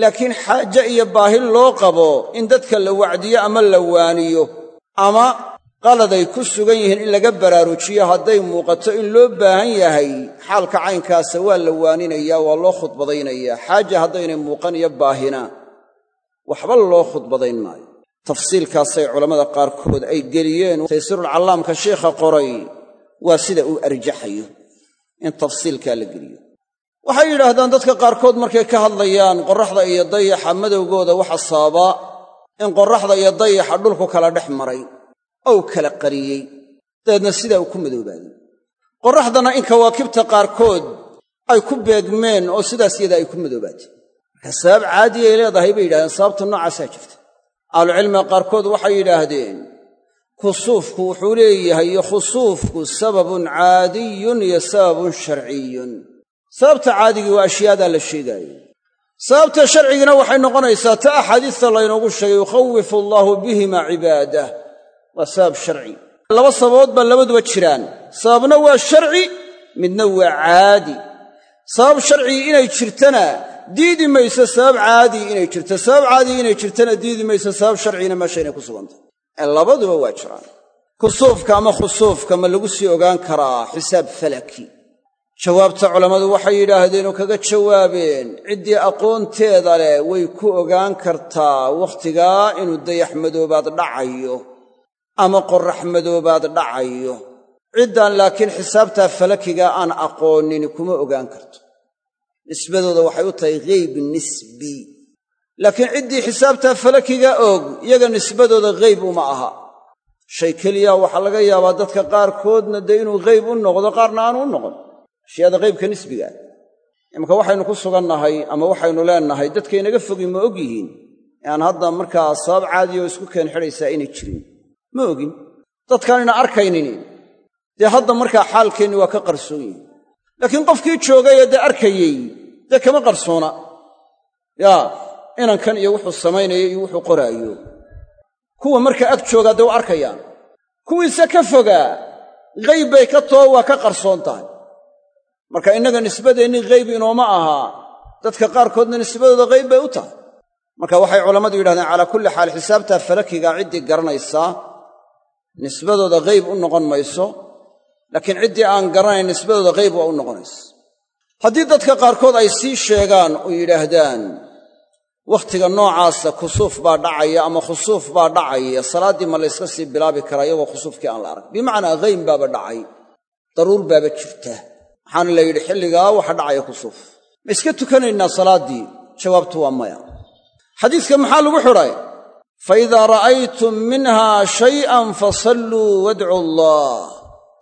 Laakiin xaaje iyo baahi loo qabo in dadka la wacdiyo ama la waaniyo ama qaladay ku sugan yihiin in laga baraarujiyo hadday muuqato in loo baahan yahay xaalka caynkaasa waa la waaninayaa waa loo khudbadaynayaa xaaja haddaynay muuqan iyo baahina waxba loo khudbadayn maayo. Tafsiilkaasay culammada qaarkood ay geliyeen taysiirulcallaamka sheikha qoray waa sida uu arjaxayo in tafsiilkaa la geliyo. Waxay yidhaahdaan dadka qaarkood markay ka hadlayaan qorraxda iyo dayaxa madowgooda waxa sababa in qorraxda iyo dayaxa dhulku kala dhex maray ou kala qariyey. Dabeedna sidaa uu ku madoobaaday. Qorraxdana in kawaakibta qaarkood ay ku beegmeen oo sidaas yadaa ay ku madoobaatay. Marka sabab caadiyay leedahay bay yidhahdeen sababta noocaasaa jirta. Ahlucilmiga qaarkood waxay yidhaahdeen kusuufku wuxuu leeyahay iyo khusuufku sababun caadiyun iyo sababun sharciyun. Sababta caadigii waa ashyaadaa la sheegaayo. Sababta sharcigina waxay noqonaysaa ta axaadiista laynoogu sheegay yukhawifu allaahu bihima cibaadah waa sabab sharci. Laba sababood baa labaduba jiraan. Sababna waa sharci midna waa caadi. Sabab sharcigi inay jirtana diidi mayso sabab caadii inay jirto. Sabab caadii inay jirtana diidi mayso sabab sharcigina meesha inay ku sugantay ee labaduba waa jiraan. Kusuufka ama khusuufka ma lagu sii ogaan karaa xisaab falaki. Jawaabta culammadu waxay yidhaahdeen oo kaga jawaabeen ciddii aqoonteeda leh way ku ogaan kartaa wakhtigaa inuu dayax madoobaad dhacayo ama qorrax madoobaad dhacayo. Ciddaan laakiin xisaabtaa falakiga aan aqoonin kuma ogaan karto. Nisbadooda waxay u tahay gheyb nisbi. Laakiin ciddii xisaabtaa falakiga og iyaga nisbadooda gheyb uma aha. Shay keliya waxaa laga yaabaa dadka qaarkoodna dee inuu gheyb u noqdo qaarna aanu u noqon. Ashyaada ghaybka nisbiga ah. Waxaynu ku sugannahay ama waxaynu leennahay dadkaynaga fogi ma og yihiin. Ee aan hadda markaa sabab caadiya oo isku keen xidhaysaa inay jirin ma ogin? Dadkaanayna arkaynini dee hadda markaa xaalkeenni waa ka qarsoon. Yihin laakiin qofkii joogay ee dee arkayey dee kama qarsoona. Yaa inankan iyo wuxuu samaynayo iyo wuxuu qoraayo. Kuwa markaa ag joogaa dee u arkayaan. Kuwiise ka fogaa hayb bay ka too waa ka qarsoon tahay. Marka innaga nisbadeenni hayb inooma ahaa dadka qaarkoodna nisbadooda hayb bay u tahay. Marka waxay culammadu yidhahdeen calaa kulli xaal xisaabtaa falakigaa ciddii garanaysaa nisbadooda hayb u noqon mayso laakiin ciddii aan garanayn nisbadooda hayb waa u noqonaysa. Haddii dadka qaarkood ay sii sheegaan oo yidhaahdaan wakhtiga noocaasa kusuuf baa dhacaya ama khusuuf baa dhacaya salaaddii ma layska sii bilaabi karaa iyagoo khusuufkii aan la arag. Bimacnaa haym baaba dhacay daruur baaba jirta. Waxaana la yidhi xilligaa waxa dhacaya kusuuf ma iska tukanaynaa salaaddii? Jawaabtu waa maya. Xadiiska maxaa lagu xidhay fa idaa ra'aytum minhaa shay'an fasalluu wadcu allah.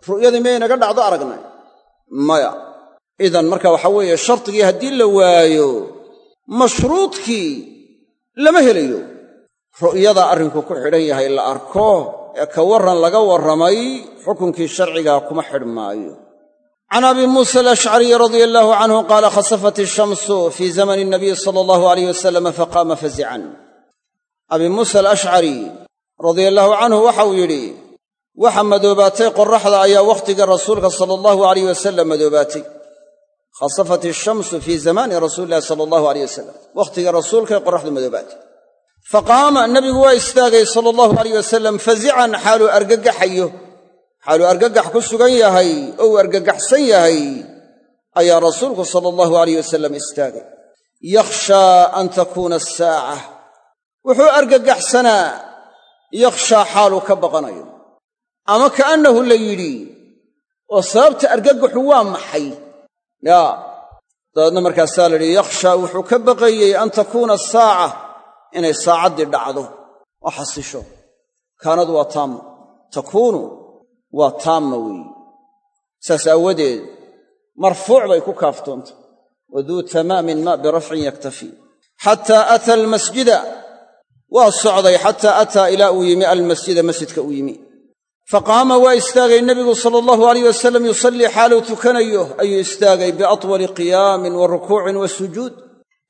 Ru'yadii miyaynaga dhacdo aragnay. Maya. Idan marka waxaa weeye shardigii haddii la waayo mashruudkii lama helayo. Ru'yada arrinku ku xidhan yahay la arko ee ka warran laga warramay xukunkii sharcigaa kuma xidhmaayo. Can abi muusa alashcariy radia allaahu canhu qaala khasafat ishamsu fii zamani nabiyi sala allahu alayh wasalam faqaama fazican abi muusa alashcari radia allaahu canhu waxauu yidhi waxa madoobaatay qorraxda ayaa wakhtiga rasuulka sala allahu alayh wasalam madoobaatay. Khasafat ishamsu fii zamaani rasuuli illahi sala allahu alayh wasalam wakhtiga rasuulkay qorraxdu madoobaatay. Faqaama nabigu waa istaagay sala allahu alayh wasalam fazican xaaluu argagaxayo xaaluu argagax ku sugan yahay oo uu argagaxsan yahay ayaa rasuulku sala allahu alayh wasalam istaagay. Yakhshaa an takuuna asaaca wuxuu argagaxsanaa yakhshaa xaaluu ka baqanayo. Ama ka'annahu la yidhi oo sababta argagaxu waa maxay? Yaa dabeedna markaasaa la yidhi yakhshaa wuxuu ka baqayey an takuuna asaaca inay saacaddii dhacdo. Oo xasisho. Kaanadu waa taamma takuunu waa taamma weeye saas aawadeed marfuuc bay ku kaaftoontay waduu tamaamin ma birafcin yaktafii xataa ataa almasjida waa socday xataa ataa ilaa uu yimi almasjida masjidka uu yimi. Faqaama waa istaagay nebigu sala allahu alayh wasalam yusallii xaaluu tukanayo ayuu istaagay biatwali qiyaamin wa rukuucin wa sujuud.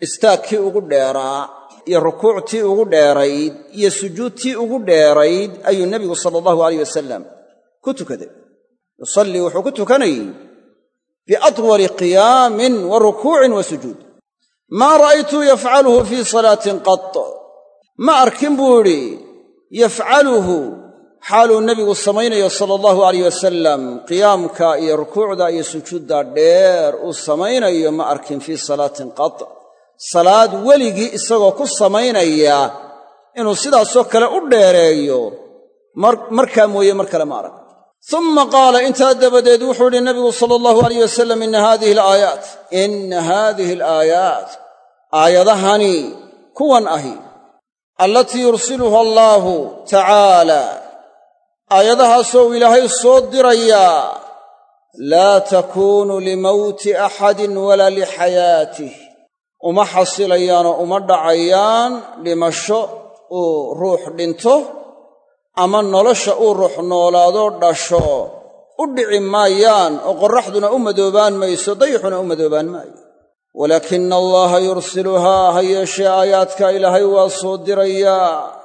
Istaag kii ugu dheeraa iyo rukuuctii ugu dheerayd iyo sujuudtii ugu dheerayd ayuu nebigu sala allahu alayh wasalam ku tukaday yusallii wuxuu ku tukanayey biatwali qiyaamin wa rukuucin wa sujuud. Maa ra'aytuu yafcaluhu fii salaatin qat ma arkin buu idhi yafcaluhu xaaluu nebigu samaynayo sala allahu alayh wasalam qiyaamka iyo rukuucda iyo sujuudda dheer uu samaynayo ma arkin fii salaatin qat. Salaad weligii isagoo ku samaynaya inuu sidaasoo kale u dheereeyo markaa mooye mar kale ma arag. Uma qaala intaa dabadeed wuxuu idhi nabigu sala allahu alayh wasalam inna haadihi alaayaat inna haadihi alaayaat aayadahani kuwan ahi allatii yursiluha allaahu tacaala aayadahaasoo uu ilaahay soo dirayaa laa takuunu limowti axadin walaa lixayaatih uma xasilayaanoo uma dhacayaan dhimasho uu ruux dhinto ama nolosha uu ruux noolaado dhasho. U dhici maayaan oo qorraxduna u madoobaan mayso dayixuna u madoobaan maayo walaakina allaha yursiluhaa ha yeeshee aayaadka ilaahay waa soo dirayaa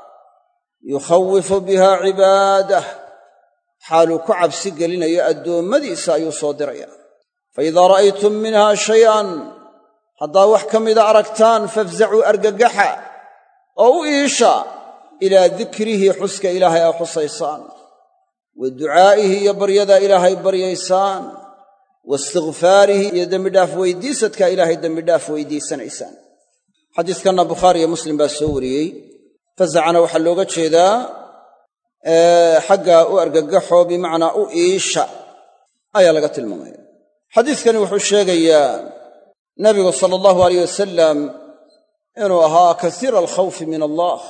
yukhawifu bihaa cibaadah xaaluu ku cabsi gelinayo addoommadiisa ayuu soo dirayaa fa idaa ra'aytum minhaa shay'an haddaa wax ka mida aragtaan fafzacuu argagaxa oo u iisha ilaa dikrihi xuska ilaahay aa xusaysaan wa ducaa'ihi iyo baryadaa ilaahay baryaysaan wa istikfaarihi iyo dembidhaaf weydiisadkaa ilaahay dembidhaaf weydiisanaysaan xadiiskanna bukhaari iyo muslim baa soo wariyey fasacana waxaa looga jeedaa xagga u argagaxo bimacnaa u iisha ayaa laga tilmaamaya xadiiskani wuxuu sheegayaa nabigu sala allahu alayh wasalam inuu ahaa kasiira alkhawfi min allah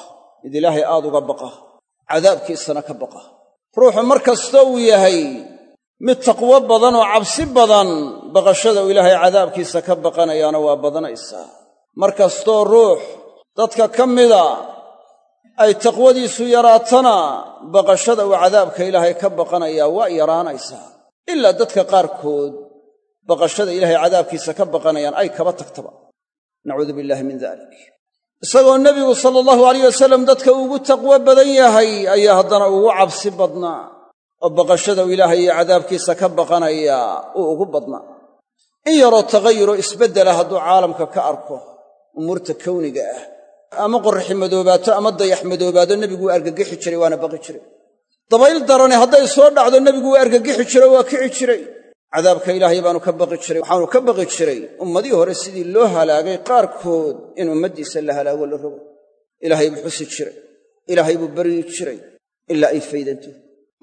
mid ilaahay aad uga baqa cadaabkiisana ka baqa ruuxu mar kasta uu yahay mid taqwo badan oo cabsi badan baqashada uu ilaahay cadaabkiisa ka baqanayaana waa badanaysaa. Mar kastoo ruux dadka ka mida ay taqwadiisu yaraatana baqashada uu cadaabka ilaahay ka baqanayaa waa yaraanaysaa. Ilaa dadka qaarkood baqashada ilaahay cadaabkiisa ka baqanayaan ay kaba tagtaba. Nacuudu billaahi min dalik isagoo nebigu sala allahu alayh wasalam dadka ugu taqwo badan yahay ayaa haddana ugu cabsi badnaa oo baqashada uu ilaahay iyo cadaabkiisa ka baqanayaa uu ugu badnaa in yaroo tagayuroo isbeddela hadduu caalamka ka arko umuurta kowniga ah ama qorraxi madoobaato ama dayax madoobaado nebigu waa argagixi jiray waana baqi jiray. Dabayl darane hadday soo dhacdo nebigu waa argagixi jiro waa kici jiray. Cadaabka ilaahay baanu ka baqi jiray waxaanu ka baqi jiray ummadii hore sidii loo halaagay qaarkood in ummaddiisa la halaago la rogo. Ilaahay buu xusi jiray ilaahay buu baryi jiray ilaa ay faydanto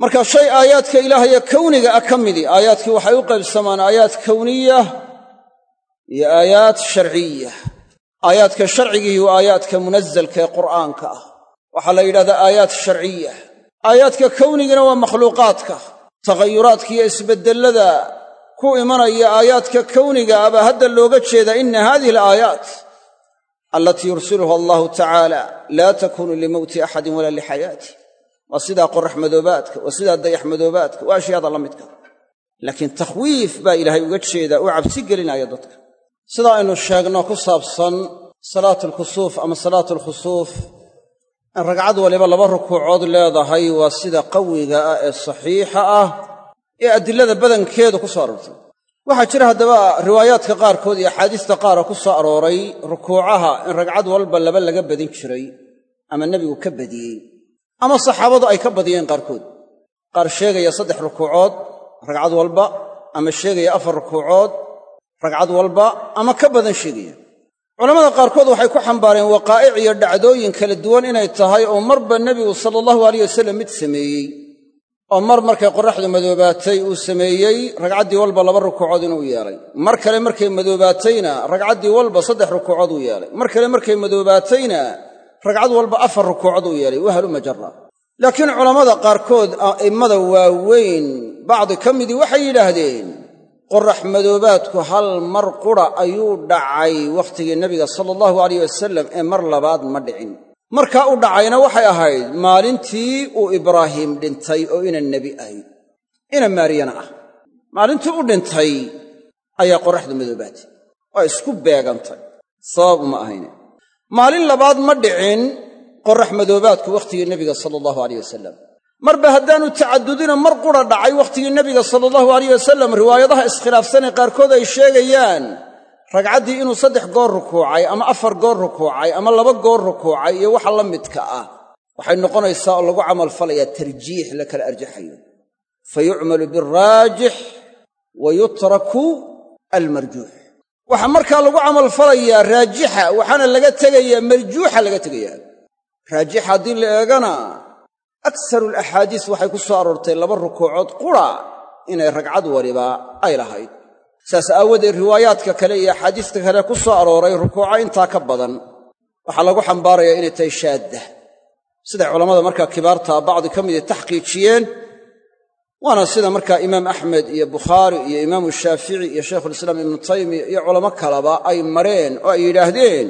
marka shay aayaadka ilaahaya kowniga ah ka midii aayaadkii waxay u qaybsamaan aayaad kowniya iyo aayaad sharciya. Aayaadka sharcigii waa aayaadka munazalka ee qur'aanka ah. Waxaa la yidhahdaa aayaad sharciya. Aayaadka kownigana waa makhluuqaadka taghayuraadka iyo isbeddellada ku imanaya aayaadka kowniga ah. Baa hadda looga jeedaa ina hadihi alaayaat alatii yursiluha allahu tacaala laa takunu limowti axadin walaa lixayaatih waa sidaa qorax madoobaadka waa sidaa dayax madoobaadka waa ashyaada la midka. Laakiin takhwiif baa ilaahay uga jeedaa uu cabsi gelinaya dadka. Sidaa aynu sheegno ku saabsan salaatu alkusuuf ama salaatu alkhusuuf in ragcad waliba laba rukuucood leedahay waa sida qawiga ah ee saxiixa ah ee adilada badankeedu ku soo aroortay. Waxaa jira haddaba riwaayaadka qaarkood iyo axaadiista qaara ku soo arooray rukuucaha in ragcad walba laba laga badin jiray ama nebigu ka badiyey ama saxaabadu ay ka badiyeen qaarkood. Qaar sheegaya saddex rukuucood ragcad walba ama sheegaya afar rukuucood ragcad walba ama ka badan sheegaya. Culammada qaarkood waxay ku xambaareen waqaa'ic iyo dhacdooyin kala duwan inay tahay oo marba nebigu sala allahu alayh wasallam mid sameeyey. Oo mar markay qorraxdu madoobaatay uu sameeyey ragcaddii walba laba rukuucood inuu yeelay. Mar kale markay madoobaatayna ragcaddii walba saddex rukuucood uu yeelay. Mar kale markay madoobaatayna ragcad walba afar rukuucood uu yeelay wahalu majara laakiin culammada qaarkood a'immada waaweyn bacdi ka midii waxay yidhaahdeen qorax madoobaadku hal mar qura ayuu dhacay wakhtigii nebiga sala allahu alayh wasalam ee mar labaad ma dhicin. Markaa u dhacayna waxay ahayd maalintii uu ibraahiim dhintay oo ina nebi ahayd ina maariyana ah. Maalintii u dhintay ayaa qorraxdu madoobaatay waa isku beegantay sabab uma ahayne maalin labaad ma dhicin qorax madoobaadku wakhtigii nebiga sala allahu alayh wasalam marba haddaanu tacadudina mar qura dhacay wakhtigii nebiga sala allahu alayh wasalam riwaayadaha iskhilaafsanee qaarkood ay sheegayaan ragcaddii inuu saddex goor rukuucay ama afar goor rukuucay ama laba goor rukuucay iyo waxa la midka ah. Waxay noqonaysaa oo lagu camalfalayaa tarjiix la kala arjaxayo. Fa yucmalu bialraajix wa yutraku almarjuux waxaa markaa lagu camalfalayaa raajixa waxaana laga tegayaa marjuuxa laga tegayaa. Raajix haddii la eegana aksaru alaxaadiis waxay ku soo aroortay laba rukuucood qura inay ragcad waliba ay lahayd. Saas aawadeed riwaayaadka kale iyo axaadiiska kale ku soo arooray rukuuco intaa ka badan. Waxaa lagu xambaarayaa inay tahay shaadda. Siday culammada markaa kibaartaa bacdi ka midii taxqiijiyeen waana sida markaa imaam axmed iyo bukhaari iyo imaamu shaafici iyo shaykhulislaam ibnu taymiya iyo culamo kaleba ay mareen oo ay yidhaahdeen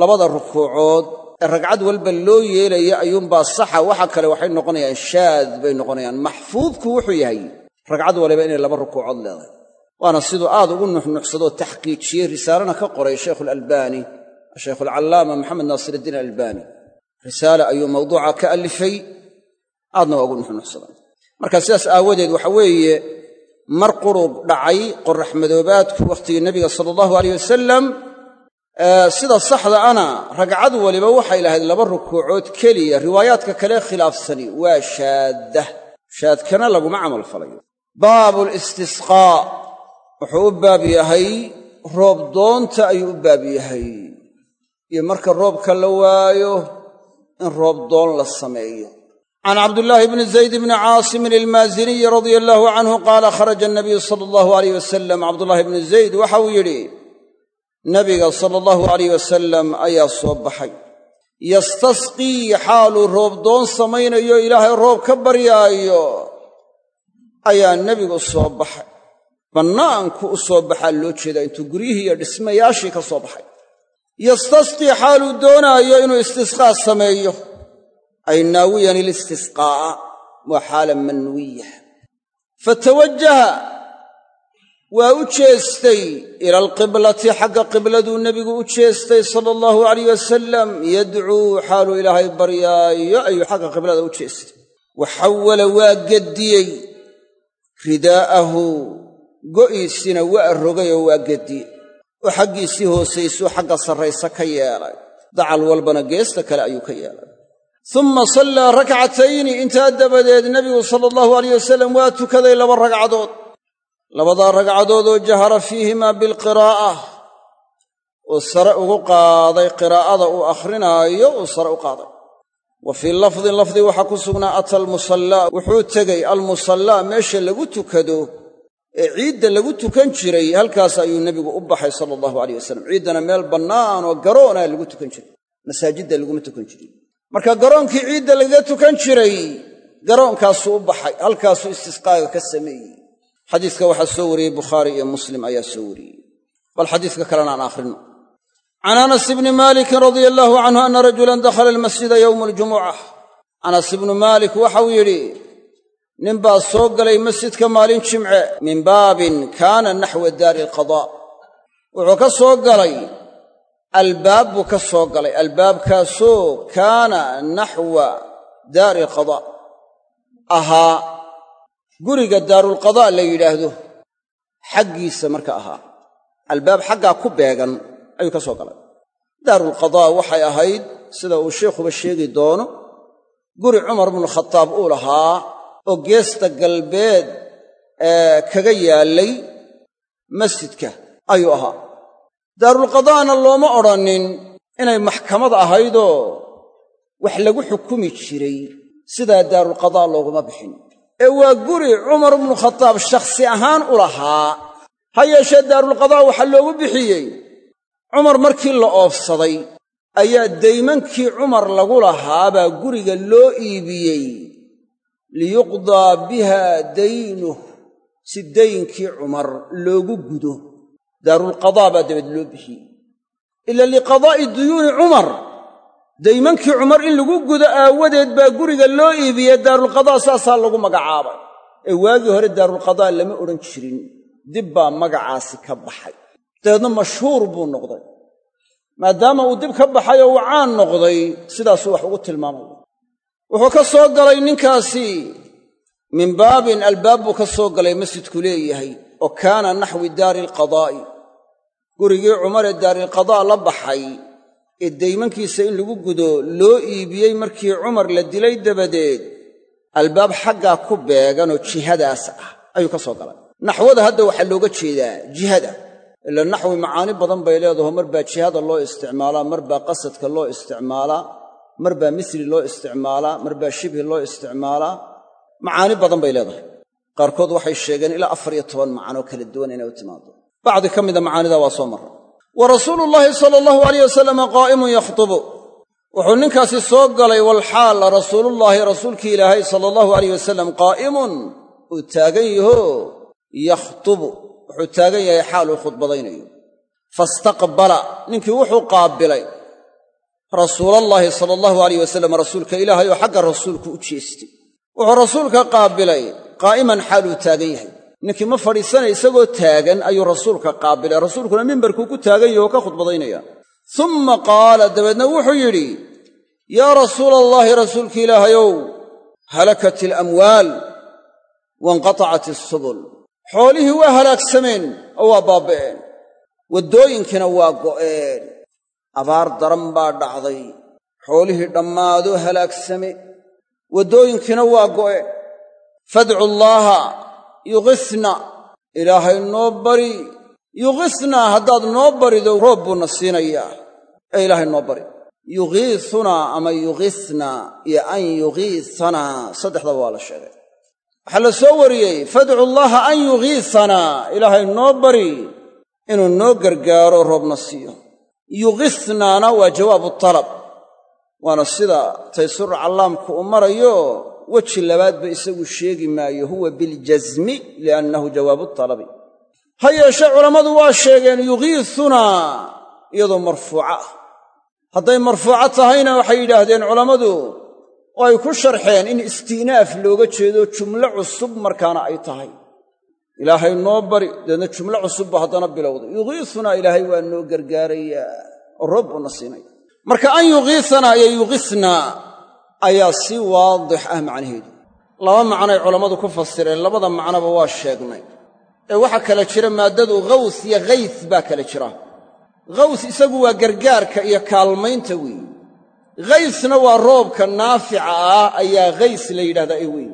labada rukuucood ee ragcad walba loo yeelaya ayuunbaa saxa. Waxa kale waxay noqonayaan shaad bay noqonayaan maxfuudku wuxuu yahay ragcad waliba inay laba rukuucood leedahay. Waana siduu aad ugu nuxnuxsadoo taxqiijiyey risaalana ka qoray shaykhulalbaani shaykhualcallaama maxamed naasiriddiin alalbaani risaale ayuu mawduuca ka allifay aadna waa ugu nuxnuxsaday marka sidaas aawadeed waxa weeye mar qurub dhacay qorax madoobaadku wakhtigii nebiga sala allahu aleyh wasalam sida saxda ana ragcad waliba waxay lahayd laba rukuucood keliya. Riwaayaadka kale khilaafsani waa shaadda. Shaadkana laguma camal falayo. Baabu listisqaa wuxuu u baab yahay roob doonta ayuu u baab yahay. Iyo marka roobka la waayo in roob doon la sameeyo can cabdillaahi bni zayd bni caasimin almaasiniyi radia allaahu canhu qaala kharaja anabiyu sala allahu alayh wasalam cabdullaahi bni zayd waxa uu yidhi nabiga sala allahu alayh wasalam ayaa soo baxay yastasqii xaaluu roob doon samaynayo ilaahay roob ka baryaayo ayaa nebigu soo baxay bannaanku u soo baxaa loo jeedaa intuu guryihii iyo dhismayaashii ka soo baxay yastasqii xaaluu doonaayo inuu istisqaa sameeyo ay naawiyan ilistisqaa'a waa xaala manwiya. Fatawajaha waa u jeestay ila alqiblati xagga qibladuu nebigu u jeestay sala allahu alayh wasalam yadcuu xaaluu ilaahay baryaayo ayuu xagga qiblada u jeestay. Wa xawala waa geddiyey ridaa'ahu go'iisina waa rogay oo waa gediye oo xaggiisii hoosaysuu xagga sarraysa ka yeelay. Dacal walbana geesta kale ayuu ka yeelay uma sallaa rakcatayni intaa dabadeed nebigu sala allahu alayh wasalam waa tukaday laba ragcadood labadaa ragcadood oo jahara fiihimaa bilqiraa'a uu sare ugu qaaday qiraa'ada uu akhrinaayo uu sare u qaaday wa fii lafdin lafdi waxaa ku sugnaa ata almusallaa wuxuu tegey almusallaa meesha lagu tukado ee ciidda lagu tukan jiray halkaas ayuu nebigu u baxay sala allahu alayh wasalam ciiddana meel bannaan oo garoonaa lagu tukan jiray masaajidda laguma tukan jirin marka garoonkii ciidda lagaga tukan jiray garoonkaasuu u baxay halkaasuu istisqaaga ka sameeyey. Xadiiska waxaa soo wariyey bukhaari iyo muslim ayaa soo wariyey. Bal xadiiska kalena aan akhrino can anas ibni maalikin radia allaahu canhu ana rajulan dakhala almasjida yowma aljumuca anas ibnu maalik waxau yidhi nin baa soo galay masjidka maalin jimce min baabin kaana naxwa daari alqadaa. Wuxuu ka soo galay albaab buu ka soo galay. Albaabkaasoo kaana naxwa daari alqadaa ahaa guriga daarulqadaa la yidhaahdo. Xaggiisa marka ahaa. Albaab xaggaa ku beegan ayuu ka soo galay. Daarulqadaa waxay ahayd sida uu sheikhuba sheegi doono. Guri cumar bnu khataab uu lahaa oo geesta galbeed ee kaga yaallay masjidka ayuu ahaa daarulqadaana looma odhannin inay maxkamad ahaydoo wax lagu xukumi jiray. Sidaa daarulqadaa looguma bixin. Ee waa guri cumar bnu khataab shakhsi ahaan u lahaa. Ha yeeshee daarulqadaa waxaa loogu bixiyey. Cumar markii la oofsaday ayaa daymankii cumar lagu lahaa baa guriga loo iibiyey. Liyuqdaa biha daynuh si daynkii cumar loogu gudo daarulqadaa baa dabeed loo bixiyey. Ila liqadaa'i duyuuni cumar. Daymankii cumar in lagu gudo aawadeed baa guriga loo iibiyey daarulqadaa saasaa lagu magacaabay. Ee waagii hore daarulqadaa lama odhan jirin dib baa magacaasi ka baxay. Dabeedna mashhuur buu noqday. Maadaama uu dib ka baxay oo uu caan noqday sidaasuu wax ugu tilmaamaya wuxuu ka soo galay ninkaasi min baabin albaab buu ka soo galay masjidku leeyahay oo kaana naxwi daari alqadaa'i gurigii cumar ee daarilqadaa la baxay ee daymankiisa in lagu gudo loo iibiyey markii cumar la dilay dabadeed albaab xaggaa ku beeganoo jihadaas ah ayuu ka soo galay. Naxwada hadda waxaa looga jeedaa jihada. Ila naxwi macaani badan bay leedaho mar baa jihada loo isticmaalaa mar baa qasadka loo isticmaalaa mar baa misli loo isticmaalaa mar baa shibhi loo isticmaalaa. Macaani badan bay leedahay. Qaarkood waxay sheegeen ilaa afar iyo toban macnoo kala duwan inay u timaado bacdi ka mida macaanida waa soo marra wa rasuulu llaahi sala allahu alayh wasalama qaa'imun yakhtubu. Wuxuu ninkaasi soo galay walxaal rasuulullaahi rasuulkii ilaahay sala allahu alayh wasalam qaa'imun. Uu taagan yaho yakhtubu. Wuxuu taagan yahay xaal uu khudbadaynayo. Fastaqbala. Ninkii wuxuu qaabilay rasuulallaahi sala allahu alayh wasalam rasuulka ilaahay oo xagga rasuulku u jeestay. Wuxuu rasuulka qaabilay qaa'iman xaal taagan yahay ninkii ma fadhiisanay isagoo taagan ayuu rasuulka qaabilay rasuulkuna mimbarkuu ku taagan yahe oo ka khudbadaynaya. Umma qaala dabeedna wuxuu yidhi yaa rasuula allaahi rasuulki ilaahayow halakat ilamwaal wainqatacat isubul xoolihii waa halaagsameen oo waa baabba'een waddooyinkiina waa go'een. Abaar daran baa dhacday. Xoolihii dhammaadoo halaagsame waddooyinkiina waa go'een. Fadcu allaaha yuqisna ilaahay noo bari. Yuqisnaa haddaad noo barido roob buuna siinayaa. Ee ilaahay noo bari. Yugiisunaa ama yugisnaa iyo an yugiisanaa saddexdaba waa la sheegay. Waxaa la soo wariyey fadcu llaaha an yugiisanaa ilaahay noo bari. Inuu noo gargaaro roobna siiyo. Yugisnaana waa jawaabu talab. Waana sida taysur callaamku u marayo weji labaadba isagu sheegi maayo huwa biljasmi liannahu jawaabu talabi. Ha yeeshe culammadu waa sheegeen yugiisunaa iyadoo marfuuca. Ah hadday marfuuco tahayna waxay yidhaahdeen culammadu oo ay ku sharxeen in isti'naaf looga jeedo jumlo cusub markaana ay tahay. Ilaahay noo bari deedna jumlo cusubba haddana bilowday. Yugiisunaa ilaahay waa noo gargaarayaa oo roob buuna siinaya. Marka an yugiisanaa iyo yugisnaa ayaa si waadix ah macnaheedu. Laba macnay culammadu ku fasireen labada macnoba waa sheegnay. Ee waxaa kala jira maaddadu ghaws iyo ghays baa kala jira. Ghaws isagu waa gargaarka iyo kaalmaynta weeye ghaysna waa roobka naafica ah ayaa ghays la yidhahdaa ee weyn.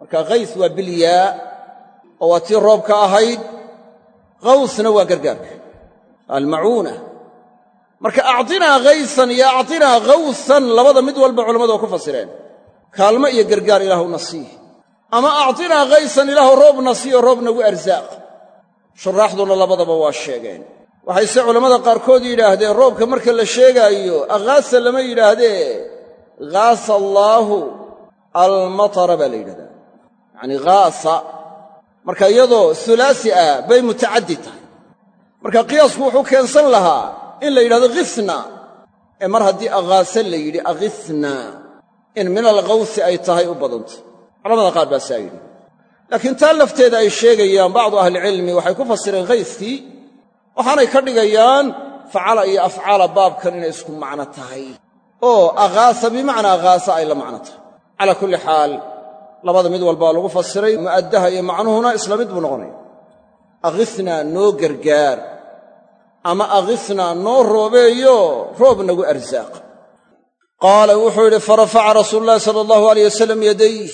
Marka ghays waa bilyaa oo waa tii roobka ahayd ghawsna waa gargaarka. Almacuuna marka actinaa ghaysan iyo actinaa ghawsan labada mid walba culammadu ku fasireen. Kaalmo iyo gargaar ilaahu nasiih. Ama actinaa khaysan ilaahu roob nasiiyo roob nagu arsaaq shuraaxduna labadaba waa sheegeen. Waxayse culammada qaarkood yidhaahdeen roobka marka la sheegaayo akhaasa lama yidhaahdee. Ghaasa allaahu almatara baa la yidhahdaa. Yacanii ghaasa. Marka iyadoo sulaasi ah bay mutacaddi tahay. Marka qiyaasku wuxuu keensan lahaa in la yidhahdo khisna ee mar haddii akhaase la yidhi akhisna in min alkhawsi ay tahay u badanta culamada qaar baa saa yidhi. Laakiin taa lafteeda ay sheegayaan bacdu ahlicilmi waxay ku fasireen khayskii waxaanay ka dhigayaan facala iyo afcaala baabkan inay isku macno tahay. Oo akhaasa bimacnaa akhaasa ay la macno tahay. Calaa kulli xaal labada mid walbaa lagu fasiray mu'addaha iyo macnuhuna isla mid buu noqonaya. Akhisnaa noo gargaar ama akhisnaa noo roobeeyo roob nagu arsaaq. Qaala wuxuu yidhi farafaca rasuulu llahi sala allahu aleyh wasalam yadayh.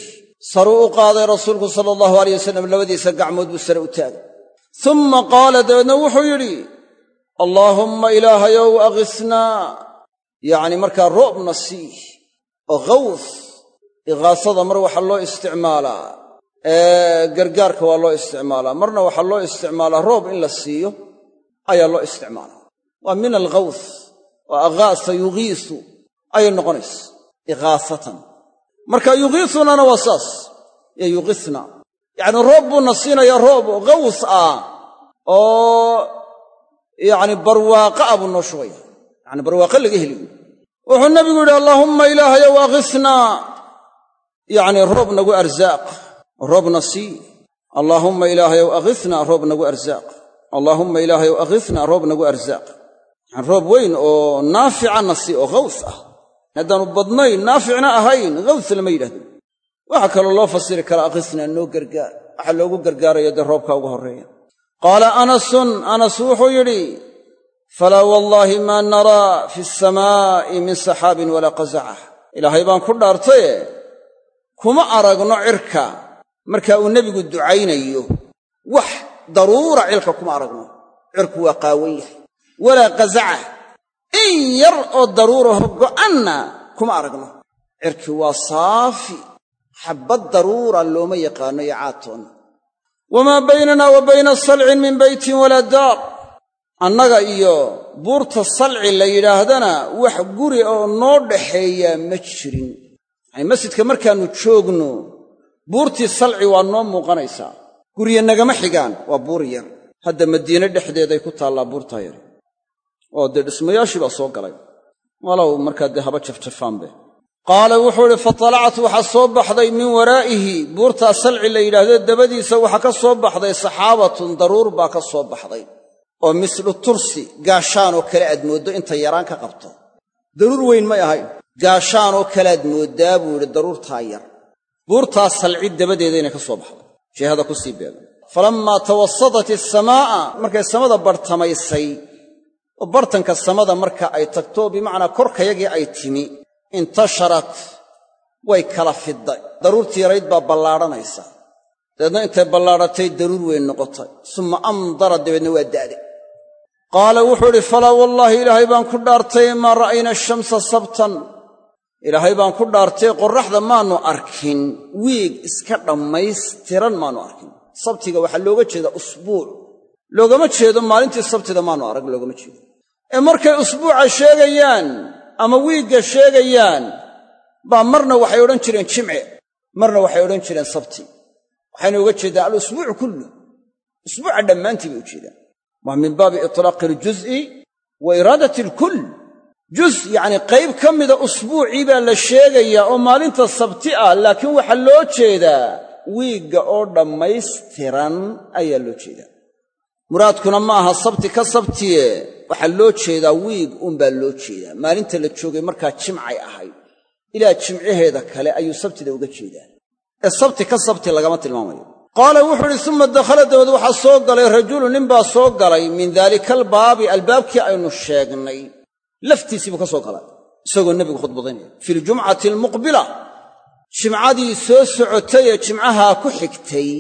Saruu u qaaday rasuulku sala allahu aleyh wasalam labadiisa gacmood buu sare u taagay. Umma qaala dabeedna wuxuu yidhi allaahumma ilaahayow akhisnaa yacni markaa roobna sii oo khaws ikhaasada mar waxaa loo isticmaalaa. Gargaarka waa loo isticmaalaa. Marna waxaa loo isticmaalaa roob in la siiyo ayaa loo isticmaalaa waa min alkhaws waa akhaasa yugiisu ayay noqonaysa ikhaasatan. Marka yugiisunana waa saas iyo yugisna yacni roob buuna siinaya roob khaws ah oo yacni barwaaqa ah buu noo shugaya yacni barwaaqa laga heliyo wuxuu nabigu yidhi allaahumma ilaahayow akhisnaa yacni roob nagu arsaaq roobna sii. Allaahumma ilaahayow akhisnaa roob nagu arsaaq allaahumma ilaahayow akhisnaa roob nagu arsaaq yani roob weyn oo naaficana sii oo khaws ah. Haddaanu badnayn naaficna ahayn khaws lama yidhahdo waxaa kaloo loo fasiri karaa akhisnaa noo gargaar waxaa loogu gargaarayo dee roobka uga horreeya. Qaala anasun anas wuxuu yidhi falaa wallaahi maa naraa fi asamaa'i min saxaabin walaa qazacah ilaahay baan ku dhaartaye kuma aragno cirka markaa uu nebigu ducaynayo. Wax daruura cilka kuma aragno. Cirku waa qaawan yahay. Walaa qazacah in yar oo daruuraho go'anna kuma aragno. Cirki waa saafi. Xabbad daruura looma yaqaanno iyo caatoonna wamaa baynanaa wa bayna salcin min beytin walaa daar. Annaga iyo buurta salci la yidhaahdana wax guri oo noo dhaxeeyaa ma jirin. Yacni masjidka markaannu joogno buurtii salci waa noo muuqanaysaa gurye nagama xigaan. Waa buur yar. Hadda madiine dhexdeeday ku taallaa buurtaa yar. Oo dee dhismayaashii baa soo galay. Walow markaa dee haba jafjafaanbe qaala wuxuu idhi fatalactu waxaa soo baxday min waraa'ihi. Buurtaa salci la yidhaahdo dabadiisa waxaa ka soo baxday saxaabatun daruur baa ka soo baxday. Oo mislu tursi gaashaanoo kale aad mooddo inta yaraan ka qabto. Daruur weyn may ahayn. Gaashaanoo kaleaad mooddaa buu yidhi daruurtaa yar. Buurtaa salci dabadeeda inay ka soo baxday jihada ku sii beegan falammaa tawasatat isamaa'a markay samada barhtamaysay oo bartanka samada marka ay tagto bimacnaa korkayagii ay timi intasharat way kala fidday. Daruurtii yarayd baa ballaadhanaysa. Dabeedna intay ballaadhatay daruur weyn noqotay. Summa amdara dabeedna waa da'day qaala wuxuu idhi falaa wallaahi ilaahay baan ku dhaartay maa ra'ayna ashamsa sabtan ilaahay baan ku dhaartay qorraxda maannu arkin wiig iska dhammaystiran maannu arkin. Sabtiga waxaa looga jeedaa usbuuc. Loogama jeedo maalintii sabtida maannu arag loogama jeedo. Ee markay usbuuca sheegayaan ama wiigga sheegayaan baa marna waxay odhan jireen jimce marna waxay odhan jireen sabti. Waxayna uga jeedaa alusbuucu kullu. Usbuuca dhammaantii bay u jeedaan. Waa min baabi itlaaqi aljuz'i wa iraadati alkull juz yacnii qayb ka mida usbuucii baa la sheegayaa oo maalinta sabti ah laakiin waxaa loo jeedaa wiigga oo dhammaystiran ayaa loo jeedaa. Muraadkuna ma aha sabti ka sabtiye waxaa loo jeedaa wiig uunbaa loo jeedaa. Maalinta la joogay markaa jimcay ahayd. Ilaa jimcaheeda kale ayuu sabtida uga jeedaa. Ee sabti ka sabti lagama tilmaamayo. Qaala wuxuu idhi suma dakhala dabeed waxaa soo galay rajulu ninbaa soo galay min daalika albaabi albaabkii aynu sheegnay laftiisii buu ka soo galay isagoo nebigu khudbadaynaya fi ljumcati almuqbila jimcadii soo socotay ee jimcahaa ku xigtay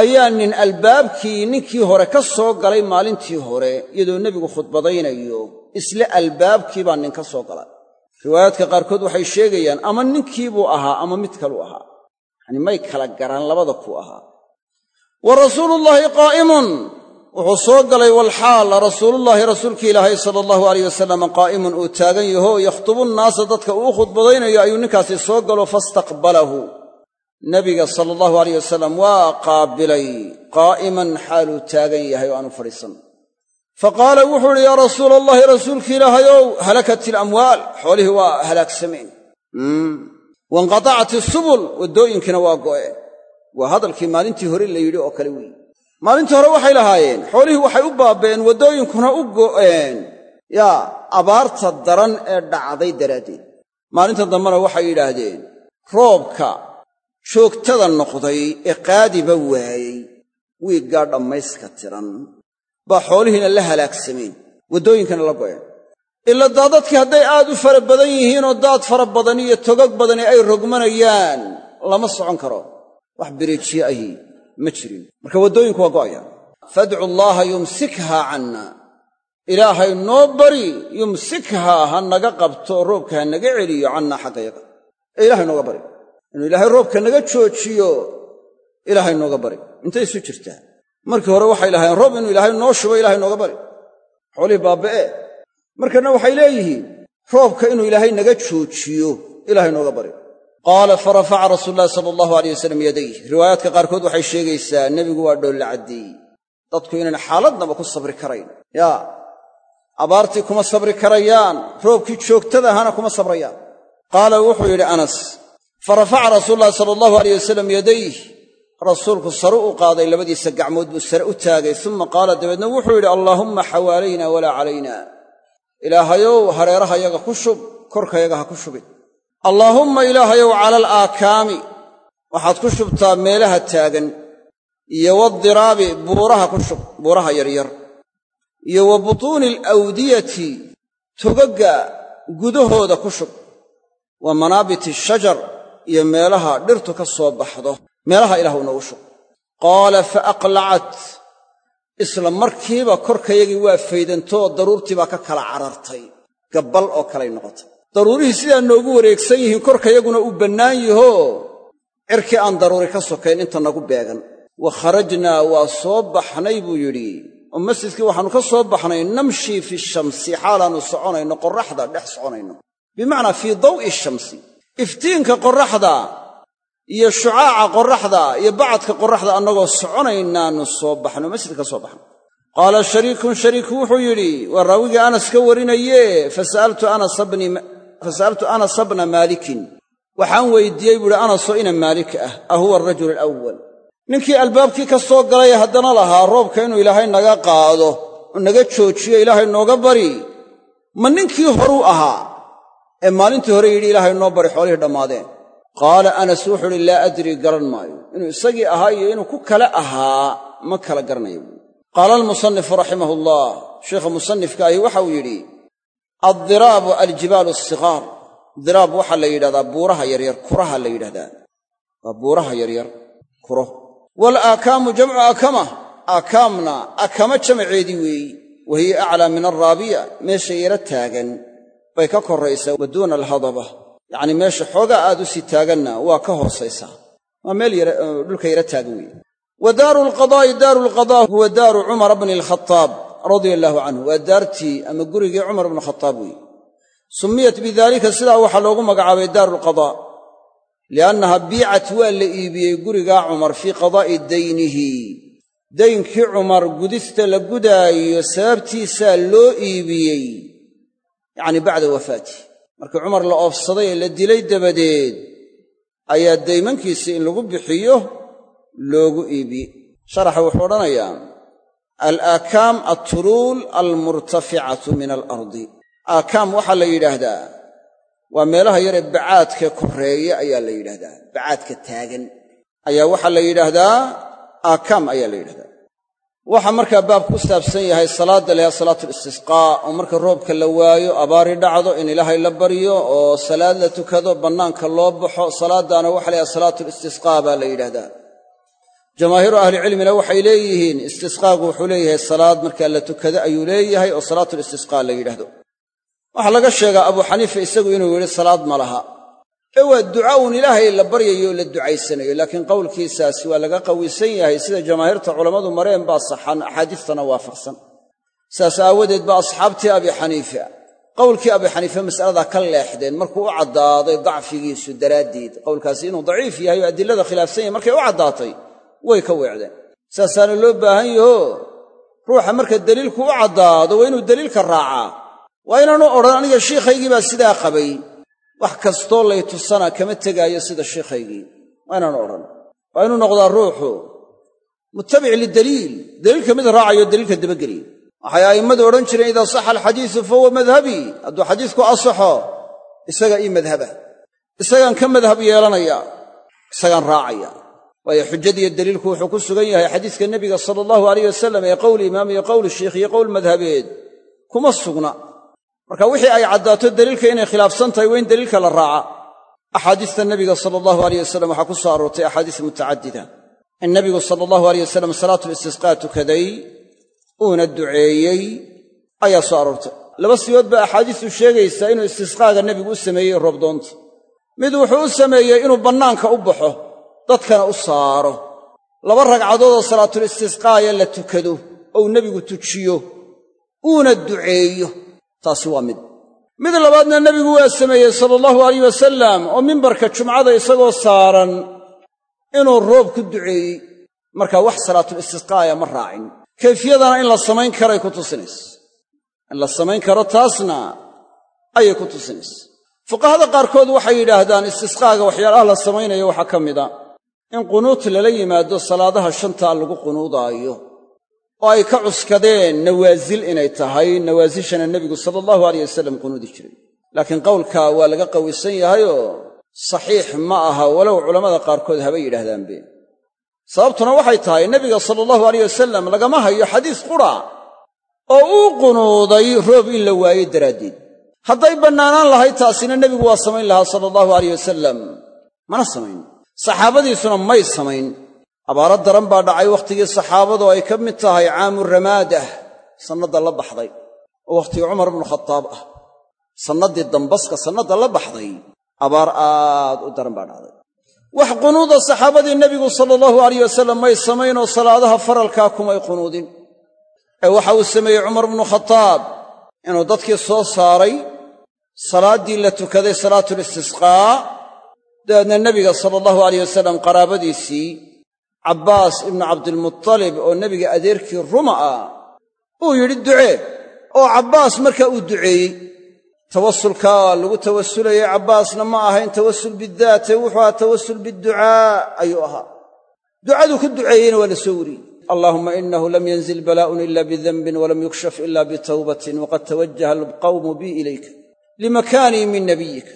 ayaa nin albaabkii ninkii hore ka soo galay maalintii hore iyadoo nebigu khudbadaynayo isla albaabkii baa nin ka soo galay. Riwaayaadka qaarkood waxay sheegayaan ama ninkii buu ahaa ama mid kaluu ahaa. Yacanii may kala garaan labada kuu ahaa. Wa rasuulullaahi qaa'imun wuxuu soo galay walxaal rasuulullaahi rasuulkii ilaahay sala allahu alayh wasalam qaa'imun uu taagan yaho yakhtubu nnaasa dadka uu khudbadaynayo ayuu ninkaasi soo galo fastaqbalahu. Nabiga sala allahu alayh wasalam waa qaabilay qaa'iman xaaluu taagan yahay oo aanu fadhiisan. Fa qaala wuxuu idhi yaa rasuula allahi rasuulki ilaahayow halakat ilamwaal xoolihii waa halaagsameen wainqatacat isubul waddooyinkiina waa go'een waa hadalkii maalintii hore la yidhi oo kale weeye maalintii hore waxay lahaayeen xoolihii waxay u baabeen waddooyinkuna u go'een. Yaa abaarta daran ee dhacday daraaddeed. Maalinta dambena waxay yidhaahdeen roobka joogtada noqday ee qaadiba waayey. Wiiggaa dhammayska tiran. Baa xoolihiina la halaagsameen waddooyinkana la go'een. Ila daadadkii hadday aad u fara badan yihiinoo daad fara badan iyo togag badani ay rogmanayaan lama socon karo. Wax biriijiye ahi ma jirin. Marka waddooyinku waa go'ayaan fadcu allaaha yumsikhaa canna. Ilaahay noo bari yumsikhaa ha naga qabto roobka ha naga celiyo cannaa xaggayaga ee ilahay nooga bari. Inuu ilaahay roobka naga joojiyo ilaahay nooga bari. Intay isu jirtaa. Markii hore waxay lahaayeen roob inuu ilaahay noo shubo ilahay nooga bari. Xoolihii baaba'e markana waxay leeyihiin roobka inuu ilaahay naga joojiyo ilaahay nooga bari qaala farafaca rasuulu llahi sala allahu alayh wasalam yadayh riwaayaadka qaarkood waxay sheegaysaa nebigu waa dhoolla caddeeyey dadku inaan xaaladnaba ku sabri karayn. Yaa abaartii kuma sabri karayaan. Roobkii joogtada ahaana kuma sabrayaan. Qaala wuxuu yidhi anas farafaca rasuulu llahi sala allahu alayh wasalam yadayh rasuulku sare u qaaday labadiisa gacmood buu sare u taagay. Suma qaala dabeedna wuxuu yidhi allaahumma xawaalayna walaa calayna. Ilaahayow hareerahayaga ku shub korkayaga ha ku shubin allaahumma ilaahayow cala alaakaami waxaad ku shubtaa meelaha taagan iyo wadiraabi buuraha ku shub buuraha yaryar iyo wa butuuni alawdiyati togagga gudahooda ku shub wa manaabiti shajar iyo meelaha dhirtu ka soo baxdo meelaha ilah u noogu shub. Qaala fa aqlacat isla markiiba korkayagii waa faydantoo daruurtii baa ka kala carartay gabbal oo kalay noqotay daruurihii sidaa noogu wareegsan yihiin korkayaguna uu bannaan yahoo cirkii aan daruuri ka sokayn inta nagu beegan. Wa kharajnaa waa soo baxnay buu yidhi. Oo masjidkii waxaannu ka soo baxnay namshii fi shamsi xaalaannu soconayno qorraxda dhex soconayno. Bimacnaa fii daw'i shamsi. Iftiinka qorraxda iyo shucaaca qorraxda iyo bacadka qorraxda annagoo soconaynaannu soo baxno masjidka ka soo baxno qaala shariikun shariiku wuxuu yidhi waa raawigii anas ka warinaye fasa'altu anasa bna maalikin. Waxaan weydiiyey buuhi anasoo ina maalik ah a huwa arajulu alawwal. Ninkii albaabkii ka soo galay haddana lahaa roobka inuu ilaahay naga qaado oo naga joojiyo ilaahay nooga bari. Ma ninkii horuu ahaa ee maalintii hore yidhi ilaahay noo bari xoolihii dhammaadeen. Qaala anas wuxuu uhi laa adrii garan maayo. Inuu isagii ahaa iyo inuu ku kale ahaa ma kala garanayo. Buui qaala almusanifu raximahu allah sheikha musanifka ahi yidhi addiraabu aljibaalu asiqaar diraab waxaa la yidhahdaa buuraha yaryar kuraha la yidhahdaa. Waa buuraha yaryar kuro. Waalaakaamu jamcu akama aakaamna akama jamaceedii weeyi. Wa hiya aclaa min alraabiya meesha yaro taagan. Bay ka korraysaa wa duuna alhadaba. Yacnii meesha xoogaa aad u sii taaganna waa ka hoosaysaa waa meel dhulka yaro taagan weeye wa daaru alqadaa'i daaru alqadaa huwa daaru cumara bni alkhataab radia allaahu canhu waa daartii ama gurigii cumar bnu khataab weeye summiyat bidaalika sidaa waxaa loogu magacaabay daaru alqadaa liannaha biicat waa la iibiyey gurigaa cumar fii qadaa'i daynihi. Daynkii cumar gudista la gudaayo sababtiisaa loo iibiyey yacnii bacda wafaatih markii cumar la oofsaday ee la dilay dabadeed ayaa daymankiisii in lagu bixiyo loogu iibiyey sharaxa wuxuu odhanayaa alaakaam altuluul almurtaficatu min alardi. Aakaam waxaa la yidhaahdaa waa meelaha yaree bacaadka korreeye ayaa la yidhaahdaa bacaadka taagan ayaa waxaa la yidhaahdaa aakaam ayaa la yidhahdaa waxaa markaa baabku ku saabsan yahay salaadda layaa salaatulistisqaa oo marka roobka la waayo abaari dhacdo in ilaahay la baryo oo salaad la tukado bannaanka loo baxo salaaddaana waxa layahay salaatulistisqaa baa la yidhahdaa jamaahiiru ahlicilmina waxay leeyihiin istisqaagu wuxuu leeyahay salaad markaa la tukado ayuu leeyahay oo salaatulistisqaa la yidhaahdo. Waxaa laga sheegaa abuu xaniifa isagu inuu yidhi salaad ma laha. Ee waa duca uun ilaahay la baryayo o la ducaysanayo laakiin qowlkiisaasi waa laga qawisan yahay sida jamaahiirta culammadu mareen baa saxan axaadiistana waafaqsan. Saas aawadeed baa asxaabtii abi xaniifa qowlkii abi xaniife mas'aladaa ka leexdeen markuu u caddaaday dacfigiisu daraaddeed qowlkaasi inuu daciif yahay oo adilada khilaafsan yahay markay u caddaatay way ka weecdeen. Saasaana loo baahan yaho ruuxa marka deliilku u caddaado waa inuu deliilka raacaa. Waa inaanu odhan aniga shiikhaygii baa sidaa qabay. Wax kastoo lay tusana kama tegaayo sida shiikhaygii waa inaanu odhan. Waa inuu noqdaa ruuxu. Mutabic lidaliil. Daliilka mid raacayo daliilka dabageliya waxay a'immadu odhan jireen idaa saxa alxadiisu fa huwa madhabii hadduu xadiisku asaxo isaga ii madhaba. Isagaan ka madhab yeelanaya isagaan raacaya waayo xujadiiyo daliilku wuxuu ku sugan yahay xadiiska nebiga sala allahu alayh wasalam ee qowl imaam iyo qowl shiikh iyo qowl madhabeed. Kuma sugna. Marka wixii ay caddaato daliilka inay khilaafsan tahay waa in daliilka la raaca. Axaadiista nebiga sala allahu alayh wasalam waxaa ku soo aroortay axaadiis mutacadida. In nebigu sala allahu alayh wasalam salaatulistisqaa tukaday uuna duceeyey ayaa soo aroortay. Laba sibood baa axaadiistu sheegaysaa inuu istisqaaga nebigu u sameeyey roobdoonta mid wuxuu u sameeyey inuu bannaanka u baxo dadkana u saaro. Laba ragcadoodoo salaatulistisqaaya la tukado ou nebigu tujiyo uuna duceeyo. Taasi waa mid. Mid labaadna nebigu waa sameeyey sala allahu alayh wasalam oo mimbarka jumcada isagoo saaran inuu roob ku duceeyey. Marka wax salaatulistisqaaya ma raacin. Kayfiyadana in la samayn karay ku tusinaysa in la samayn karo taasna ayay ku tusinaysa fuqahada qaarkood waxay yidhaahdaan istisqaaga waxyaalaha la samaynayo waxaa ka mida in qunuut lala yimaado salaadaha shantaa lagu qunuudaayo. Oo ay ka cuskadeen nawaasil inay tahay nawaasishana nebigu sala allahu alayh wasalam qunuudi jiray. Laakiin qowlka waa laga qawisan yahayoo saxiix ma aha walow culammada qaarkood haba yidhaahdaanbe sababtuna waxay tahay nebiga sala allahu alayh wasalam lagama hayo xadiis qura oo uu qunuuday roob in la waayo daraaddeed. Hadday bannaanaan lahayd taasina nebigu waa samayn lahaa sala allahu alayh wasalam mana samayn saxaabadiisuna may samayn. Abaaro daran baa dhacay wakhtigii saxaabadu ay ka mid tahay caamu ramaadah sannadda la baxday oo wakhtigii cumar ibnu khataab ah. Sannaddii dambaska sannadda la baxday abaar aad u daran baa dhacday. Wax qunuuda saxaabadii nebigu sala allahu alayh wasalam may samaynoo salaadaha faralkaa kumay qunuudin. Ee waxa uu sameeyey cumar ibnu khataab inuu dadkii soo saaray salaaddii la tukaday salaatulistisqaa dabeedna nebiga sala allahu alayh wasalam qaraabadiisii cabbaas ibnu cabdilmutalib oo nebiga adeerkii ruma ah uu yidhi ducee oo cabbaas markaa uu duceeyey tawasulkaa lagu tawasulayay cabbaasna ma ahayn tawasul bidaate wuxuu ahaa tawasul biducaa ayuu ahaa. Ducaduu ku duceeyeyna waa la soo wariyey. Allahuma inahu lam yanzil balaa'un ila bidanbin walam yukshaf ila bitawbatin waqad tawajaha alqawmu bii ilayka limakaanii min nabiyika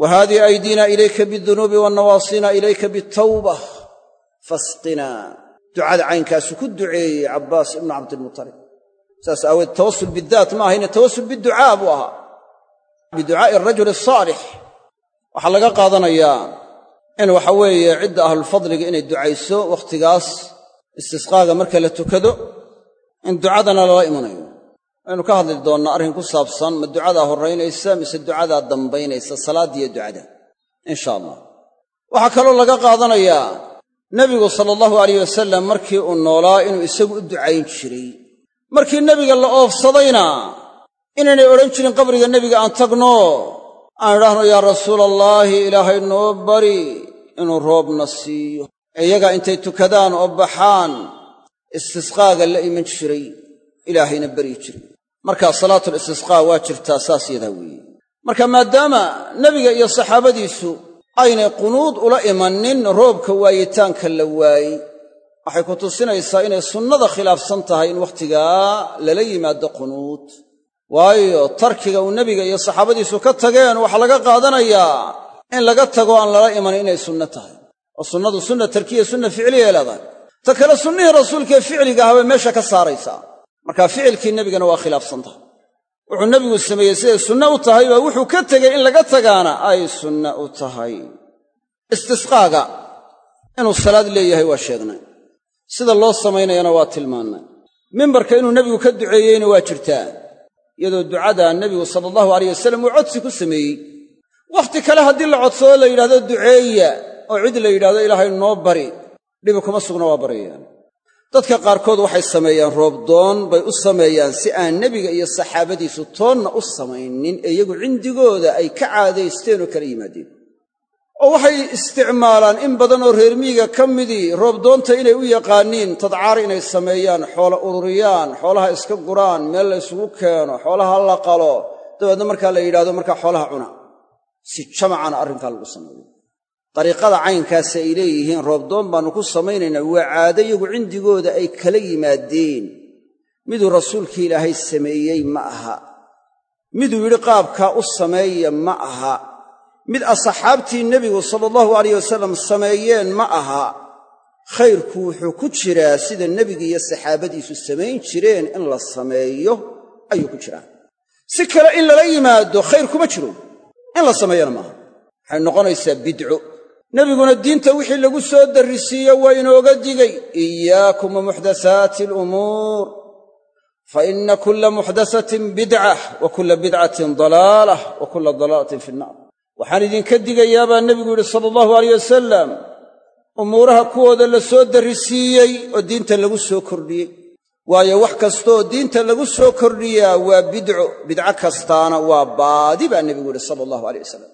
wa haadii aydiina ilayka bidunuubi wannawaasina ilayka bitawba fasqinaa. Ducada caynkaasuu ku duceeyey cabbaas ibnu cabdilmutalib saas aaweed tawasul bidaat ma ahayne tawasul biducaa buu ahaa. Biducaa'i arajuli asaalix waxaa laga qaadanayaa in waxa weeye cidda ahlulfadliga inay ducayso wakhtigaas istisqaaga marka la tukado in ducadana lala imanayo waynu ka hadli doonnaa arrin ku saabsan ma ducadaa horraynaysa mise ducadaa dambaynaysa salaaddiiyo ducada. Insha allah waxaa kaloo laga qaadanayaa nebigu sala allahu alayh wasalam markii uu noolaa inuu isagu u ducayn jiray. Markii nebiga la oofsadayna inaynay odhan jirin qabriga nebiga aan tagno aan idhaahno yaa rasuula allaahi ilaahay noo bari inuu roobna siiyo. Iyagaa intay tukadaan oo baxaan istisqaaga la iman jiray ilaahayna baryi jiray marka salaatul istisqaa waa jirtaa saas yadaa weeye. Marka maadaama nebiga iyo saxaabadiisu aynay qunuud ula imanin roobka waayitaanka la waayey waxay ku tusinaysaa inay sunnada khilaafsan tahay in wakhtigaa lala yimaado qunuud. Waayo tarkiga uu nebiga iyo saxaabadiisu ka tageen waxaa laga qaadanayaa in laga tago aan lala imanin inay sunno tahay. Oo sunnadu sunna tarkiya sunna ficliya leedahay ta kale sunnihii rasuulkaee ficliga ahaa bay meesha ka saaraysaa marka ficilkii nebigana waa khilaafsan tahay. Wuxuu nebigu sameeyey siday sunne u tahay baa wuxuu ka tegey in laga tagaana ay sunne u tahay. Istisqaaga inuu salaad leeyahay waa sheegnay. Sida loo samaynayana waa tilmaannay. Mimbarka inuu nebigu ka duceeyeyna waa jirtaa. Iyadoo ducada nebigu sala allahu alayh wasalam uu codsi ku sameeyey. Wakhti kale haddii la codsado la yidhahdo duceeya oo cid la yidhahdo ilaahay noo bari dhibi kuma sugna waa baryayaan dadka qaarkood waxay sameeyaan roobdoon bay u sameeyaan si aan nebiga iyo saxaabadiisu toonna u samaynin ee iyagu cindigooda ay ka caadaysteen oo kala yimaadeen. Oo waxay isticmaalaan in badan oo reer miyiga ka midii roobdoonta inay u yaqaaniin tadcaar inay sameeyaan xoola ururiyaan xoolaha iska guraan meel la ysugu keeno xoolaha la qalo dabeedna markaa la yidhahdo markaa xoolaha cuna. Si jamacana arrinkaa lagu sameeyo dariiqada caynkaasi ay leeyihiin roobdoon baannu ku samaynaynaa waa caado iyagu cindigooda ay kala yimaadeen. Miduu rasuulkii ilaahay sameeyey ma aha. Miduu yidhi qaabkaa u sameeya ma aha. Mid asxaabtii nebigu sala allahu alayh wasalam sameeyeen ma aha. Khayrku wuxuu ku jiraa sida nebiga iyo saxaabadiisu samayn jireen in la sameeyo ayuu ku jiraa. Si kale in lala yimaado khayr kuma jiro. In la sameeyana maaha waxay noqonaysaa bidco nebiguna diinta wixii lagu soo darrisiiyo waa inooga digay. Iyaakum wa muxdasaati alumuur. Fa inna kulla muxdasatin bidcah wa kulla bidcatin dalaalah wa kulla dalaalatin fi nnaar. Waxaan idinka digayaa baa nebigu yidhi sala allahu alayh wasalam umuuraha kuwooda la soo darrisiiyey oo diinta lagu soo kordhiyey. Waayo wax kastaoo diinta lagu soo kordhiyaa waa bidco bidco kastaana waa baadi baa nebigu yidhi sala allahu alayh wasalam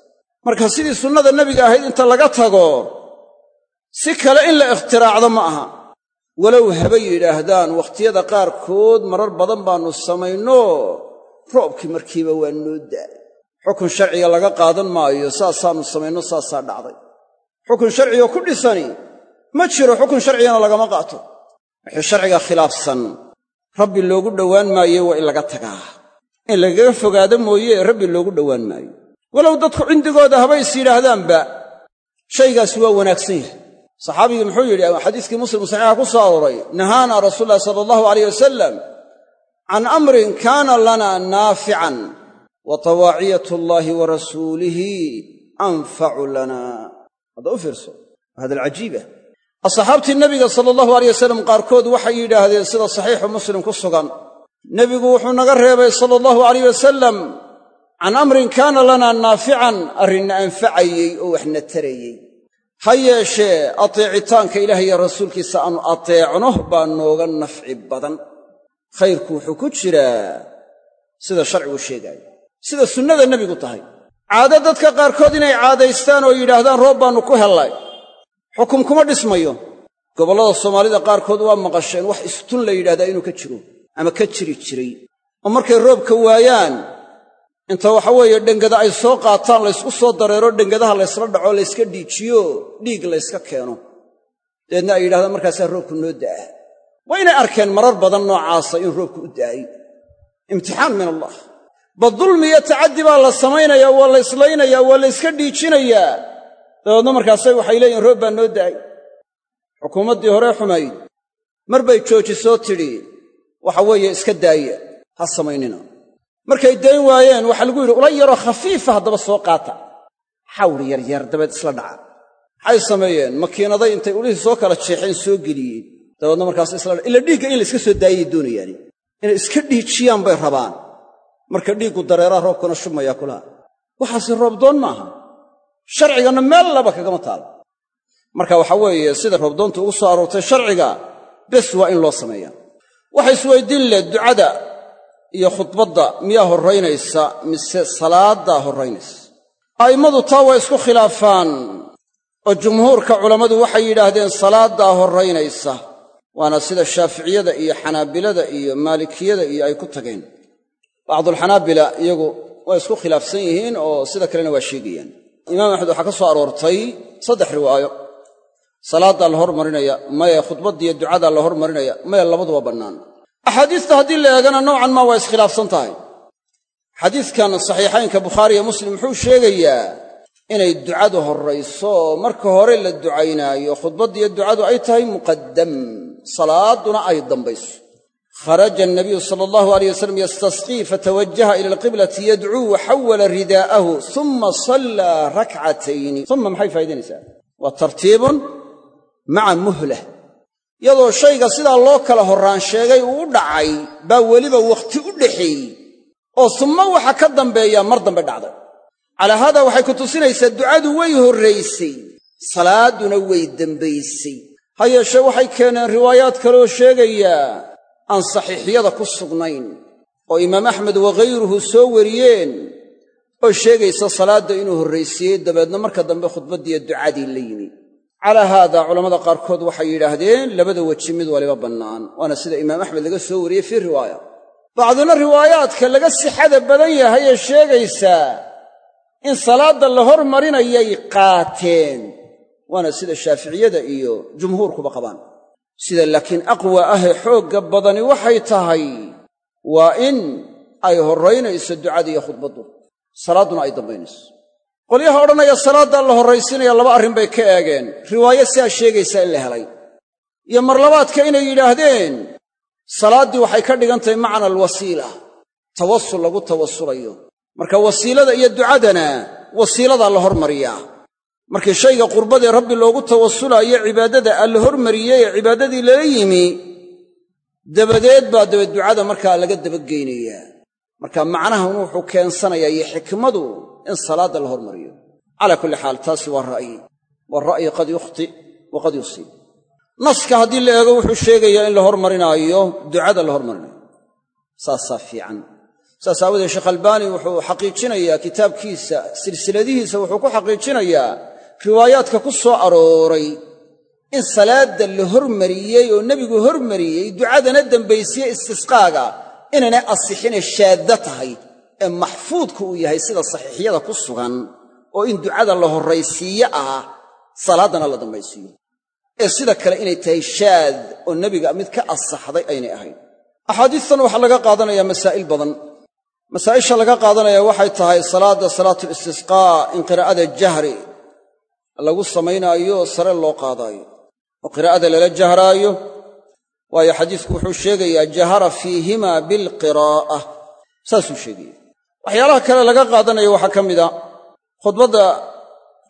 marka sidii sunnada nebiga ahayd inta laga tago si kale in la ikhtiraacdo ma aha. Walow habay yidhaahdaan wakhtiyada qaarkood marar badan baannu samayno roobkii markiiba waa noo xukun sharciga laga qaadan maayo saasaannu samayno saasaa dhacday. Xukun sharcigoo ku dhisani ma jiro xukun sharcigana lagama qaato. Wixii sharciga khilaafsan rabbi loogu dhowaan maayo waa in laga tagaa. In lagaga fogaado mooye rabbi loogu dhowaan maayo walow dadku cindigooda habay is yidhaahdaanba shaygaasi waa wanaagsan yahay. Saxaabigii muxuu yidhi xadiiskii muslim saxiixa ku soo arooray nahaana rasuulu ulahi sala allahu alayh wasalam can amrin kaana lana naafican wa tawaaciyat allaahi wa rasuulihi anfacu lana. Hadda u fiirso waa hadal cajiibah asxaabtii nebiga sala allahu alayh wasalam qaarkood waxay yidhaahdeen sida saxiixu muslim ku sugan nebigu wuxuu naga reebay sala allahu alayh wasalam can amrin kaana lanaa naafican arrinna anfacayey oo waxna tarayey. Ha yeeshee ateecitaanka ilaah iyo rasuulkiisa aanu ateecno baa nooga nafci badan. Khayrku wuxuu ku jiraa sida sharcigu sheegaayo sida sunnada nebigu tahay. Caado dadka qaarkood inay caadaystaan oo yidhaahdaan roob baannu ku hellay xukum kuma dhismayo. Gobollada soomaalida qaarkood waa maqasheen wax istun la yidhahdaa inuu ka jiro ama ka jiri jiray. Oo markay roobka waayaan inta waxa weeye dhengada ay soo qaataan laysku soo dareero dhengadaha laysla dhaco layska dhiijiyo dhiig layska keeno. Dabeedna ay yidhahdaan markaasaa roobku noo da'a waa inay arkeen marar badan noocaasa in roobku u da'ay. Imtixaan min allah. Bal dulmi iyo tacaddi baa la samaynayaa waa la islaynayaa waa la yska dhiijinayaa dabeedna markaasay waxay leeyihiin roob baa noo da'ay. Xukuumaddii hore xumayd. Mar bay joojisoo tidhi waxa weeye iska daaya ha samaynina markay dayn waayeen waxaa lagu yidhi ula yaroo khafiifa haddaba soo qaata. Xawri yaryar dabeed isla dhaca. Maxay sameeyeen? Makiinaday intay ulihii soo kala jeexeen soo geliyeen. Dabeedna markaas isla dha ila dhiigga in la iska soo daayay doonayaani. Inay iska dhiijiyaan bay rabaan. Marka dhiiggu dareeraa roobkuna shubmayaa kulaha waxaase roobdoon maaha. Sharciganna meel laba kagama taalo marka waxa weeye sida roobdoontu ugu soo aroortay sharciga bes waa in loo sameeyaa. Waxa isweydiin leh ducada iyo khudbadda miyaa horraynaysa mise salaaddaa horraynaysa? A'immadu taa waa isku khilaafaan. Oo jumhuurka culammadu waxay yidhaahdeen salaaddaa horraynaysa waana sida shaaficiyada iyo xanaabilada iyo maalikiyada iyo ay ku tageen. Bacdulxanaabila iyagu waa isku khilaafsan yihiin oo sida kalena waa sheegayaan. Imaam axmed waxaa ka soo aroortay saddex riwaayo. Salaaddaa la hormarinaya maya khudbaddiiyo ducadaa la hormarinaya maya labaduba bannaan axaadiista haddii la eegana nowcan maa waa iskhilaafsan tahay. Xadiidkan saxiixaynka bukhaari iyo muslim wuxuu sheegayaa inay ducadu horrayso. Marka hore la ducaynaayo khudbaddiiyo ducadu ay tahay muqaddam. Salaaduna ay dambayso. Kharaja anabiyu sala allahu alayh wasalam yastasqii fatawajaha ila alqiblati yadcuu waxawala ridaa'ahu uma sallaa rakcatayni uma maxay faa'idaynaysaa waa tartiibun maca muhlah iyadoo shayga sidaa loo kala horraan sheegay uu u dhacay baa weliba wakhti u dhexeeyey oo summa waxa ka dambeeya mar dambe dhacday. Calaa haadaa waxay ku tusinaysaa ducadu way horraysay salaadduna way dembaysay ha yeeshee waxay keeneen riwaayaad kaleoo sheegayaa aan saxiixyada ku sugnayn oo imaam axmed waghayruhu soo wariyeen oo sheegaysa salaadda inuu horraysiiyey dabeedna marka dambe khudbaddiiyo ducadii la yimi calaa haada culammada qaarkood waxay yidhaahdeen labada weji mid waliba bannaan. Waana sida imaam axmed laga soo wariyey fii riwaaya. Bacdina riwaayaadka laga sixada badan yahay ee sheegaysaa in salaadda la hormarinayay qaateen. Waana sida shaaficiyada iyo jumhuurkuba qabaan. Sida laakiin aqwa ahee xoogga badani waxay tahay waa in ay horraynayso ducada iyo khudbaddu. Salaadduna ay dambaynayso qolyaha odhanaya salaaddaa la horraysinaya laba arrin bay ka eegeen. Riwaayo sidaa sheegaysaa in la helay. Iyo marlabaadka inay yidhaahdeen salaaddii waxay ka dhigan tahay macna alwasiila tawasul lagu tawasulayo. Marka wasiilada iyo ducadana wasiiladaa la hormariyaa. Markii shayga qurbadee rabbi loogu tawasulaayo cibaadada aa la hormariyey ee cibaadadii lala yimi dabadeed baa daba ducada markaa laga dabageynayaa marka macnahan wuxuu keensanayaa iyo xikmadu in salaadda la hormariyo. Calaa kulli xaal taasi waa ra'yi. Waa ra'yi qad yukhti wa qad yusiib. Naska haddii la eego wuxuu sheegayaa in la hormarinaayo ducada la hormarinayo. Saasaa fiican. Saas aawadeed sheekh albaani wuxuu xaqiijinayaa kitaabkiisa silsiladihiisa wuxuu ku xaqiijinayaa riwaayaadka ku soo arooray in salaadda la hormariyey oo nebigu hormariyey ducadana dambaysiye istisqaaga inaynay asixine shaadda tahay ee maxfuudku uu yahay sida saxiixyada ku sugan oo in ducada la horraysiiyo ah salaaddana la dambaysiiyo. Ee sida kale inay tahay shaad oo nebiga mid ka asaxday aynay ahayn. Axaadiistan waxaa laga qaadanayaa masaa'il badan. Masaa'isha laga qaadanaya waxay tahay salaadda salaatulistisqaa in qiraa'ada jahri lagu samaynaayo sare loo qaadaayo. Oo qiraa'ada lala jahraayo waayo xadiisku wuxuu sheegayaa jahara fiihima bilqiraa'a saasuu sheegaya waxyaalaha kale laga qaadanayo waxaa ka mid a khudbadda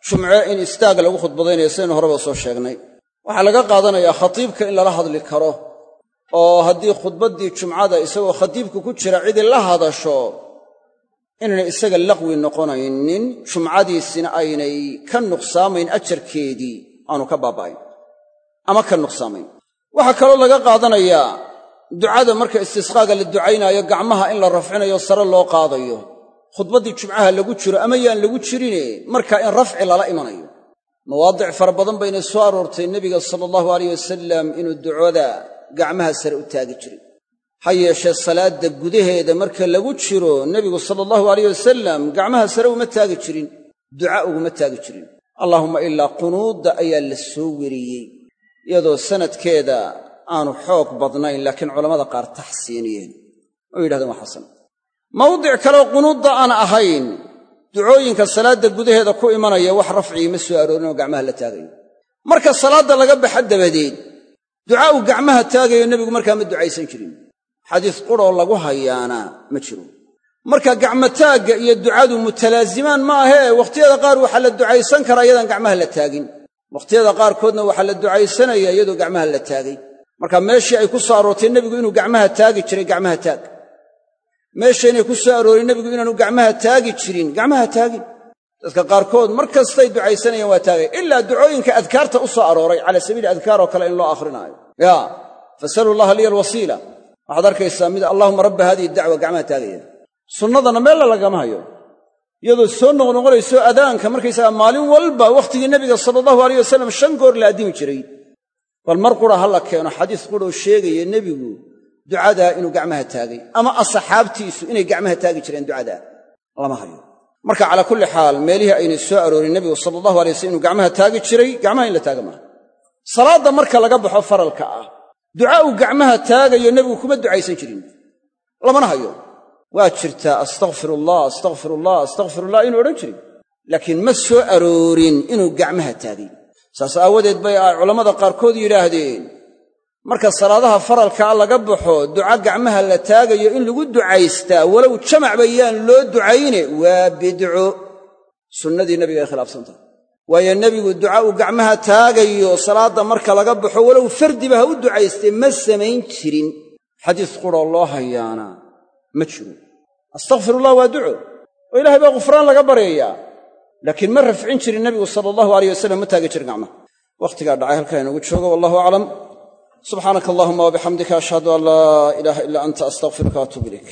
jumce in istaag lagu khudbadaynayo sidaynu horeba soo sheegnay. Waxaa laga qaadanayaa khatiibka in lala hadli karo oo haddii khudbaddii jumcada isagoo khatiibku ku jira cidi la hadasho inaynay isaga laqwi noqonaynin jumcadiisina aynay ka nuqsaamayn ajarkeedii aanu ka baaba'ayn ama ka nuqsaamayn. Waxaa kaloo laga qaadanayaa ducada marka istisqaaga la ducaynaayo gacmaha in la rafcinayo sare loo qaadayo. Khudbaddii jumcaha lagu jiro ama yaan lagu jirine markaa in rafci lala imanayo. Mawaadic fara badan baynay soo aroortay nebiga sala allahu alayh wasalam inuu ducada gacmaha sare u taagi jiray. Ha yeeshee salaadda gudaheeda marka lagu jiro nebigu sala allahu alayh wasalam gacmaha sare uma taagi jirin duca uguma taagi jirin. Allaahumma ilaa qunuudda ayaa la soo weriyey iyadoo sanadkeeda aanu xoog badnayn laakiin culammada qaar taxsiiniyeen. Oo yidhahdeen waa xasan. Mawdic kaleoo qunuudda aan ahayn ducooyinka salaadda gudaheeda ku imanaya wax rafcii ma soo aroorin oo gacmaha la taagayo. Marka salaadda laga baxa dabadeed duca uu gacmaha taagayo nebigu markaa ma ducaysan jirin. Xadiis quroo lagu hayaana ma jiro. Marka gacmataagga iyo ducadu mutalaazimaan ma ahee wakhtiyada qaar waxaa la ducaysan karaa iyadaan gacmaha la taagin. Wakhtiyada qaarkoodna waxaa la ducaysanaya iyadoo gacmaha la taagay marka meeshii ay ku soo aroortay nebigu inuu gacmaha taagi jiray gacmaha taag. Meeshaynay ku soo aroorin nebigu inaanu gacmaha taagi jirin gacmaha taagin. Dadka qaarkood mar kastay ducaysanayaan waa taagay. Ilaa ducooyinka adkaarta u soo arooray cala sabiili adkaar oo kale in loo akhrinaayo. Yaa fasalu llaha liya alwasiila waxaad arkaysaa mid allahuma rabba hadihi dacwa gacmaha taagaya. Sunnadana meella lagama hayo. Iyadoo soo noqnoqonayso adaanka markaysaga maalin walba wakhtigii nebiga sala allahu alayh wasalam shan goor la addimi jiray bal mar qura ha la keeno xadiis quroo sheegaya nebigu ducadaa inuu gacmaha taagay ama asxaabtiisu inay gacmaha taagi jireen ducadaa lama hayo. Marka calaa kulli xaal meelihii aynay soo aroorin nebigu sala allahu alay waslm inuu gacmaha taagi jiray gacmaha in la taaga maaha salaadda marka laga baxo faralka ah duca uu gacmaha taagayo nebigu kuma ducaysan jirin. Lamana hayo. Waa jirtaa astakfirullah astakfirullah astakfirullah inuu odhan jirin laakiin ma soo aroorin inuu gacmaha taagay saas aawadeed bay ay culammada qaarkood yidhaahdeen. Marka salaadaha faralkaa laga baxo duca gacmaha la taagayo in lagu ducaystaa walow jamac bayaan loo ducayne waa bidco. Sunnadii nabiga ay khilaafsantahay waayo nebigu duca uu gacmaha taagayo salaadda marka laga baxo walow fardiba ha u ducaystee ma samayn jirin. Xadiis quroo loo hayaana. Ma jiro. Astakfirullah waa duco. Oo ilahay baa ghufraan laga baryayaa laakiin ma rafcin jirin nebigu sala allahu alayh wasalam ma taagi jirin gacmaha. Wakhtigaa dhacay halkaa inoogu joogo wallahu aclam subxaanaka allahuma wabixamdika ashhadu an laa ilaaha ilaa anta astaqfiruka waatuub ilayk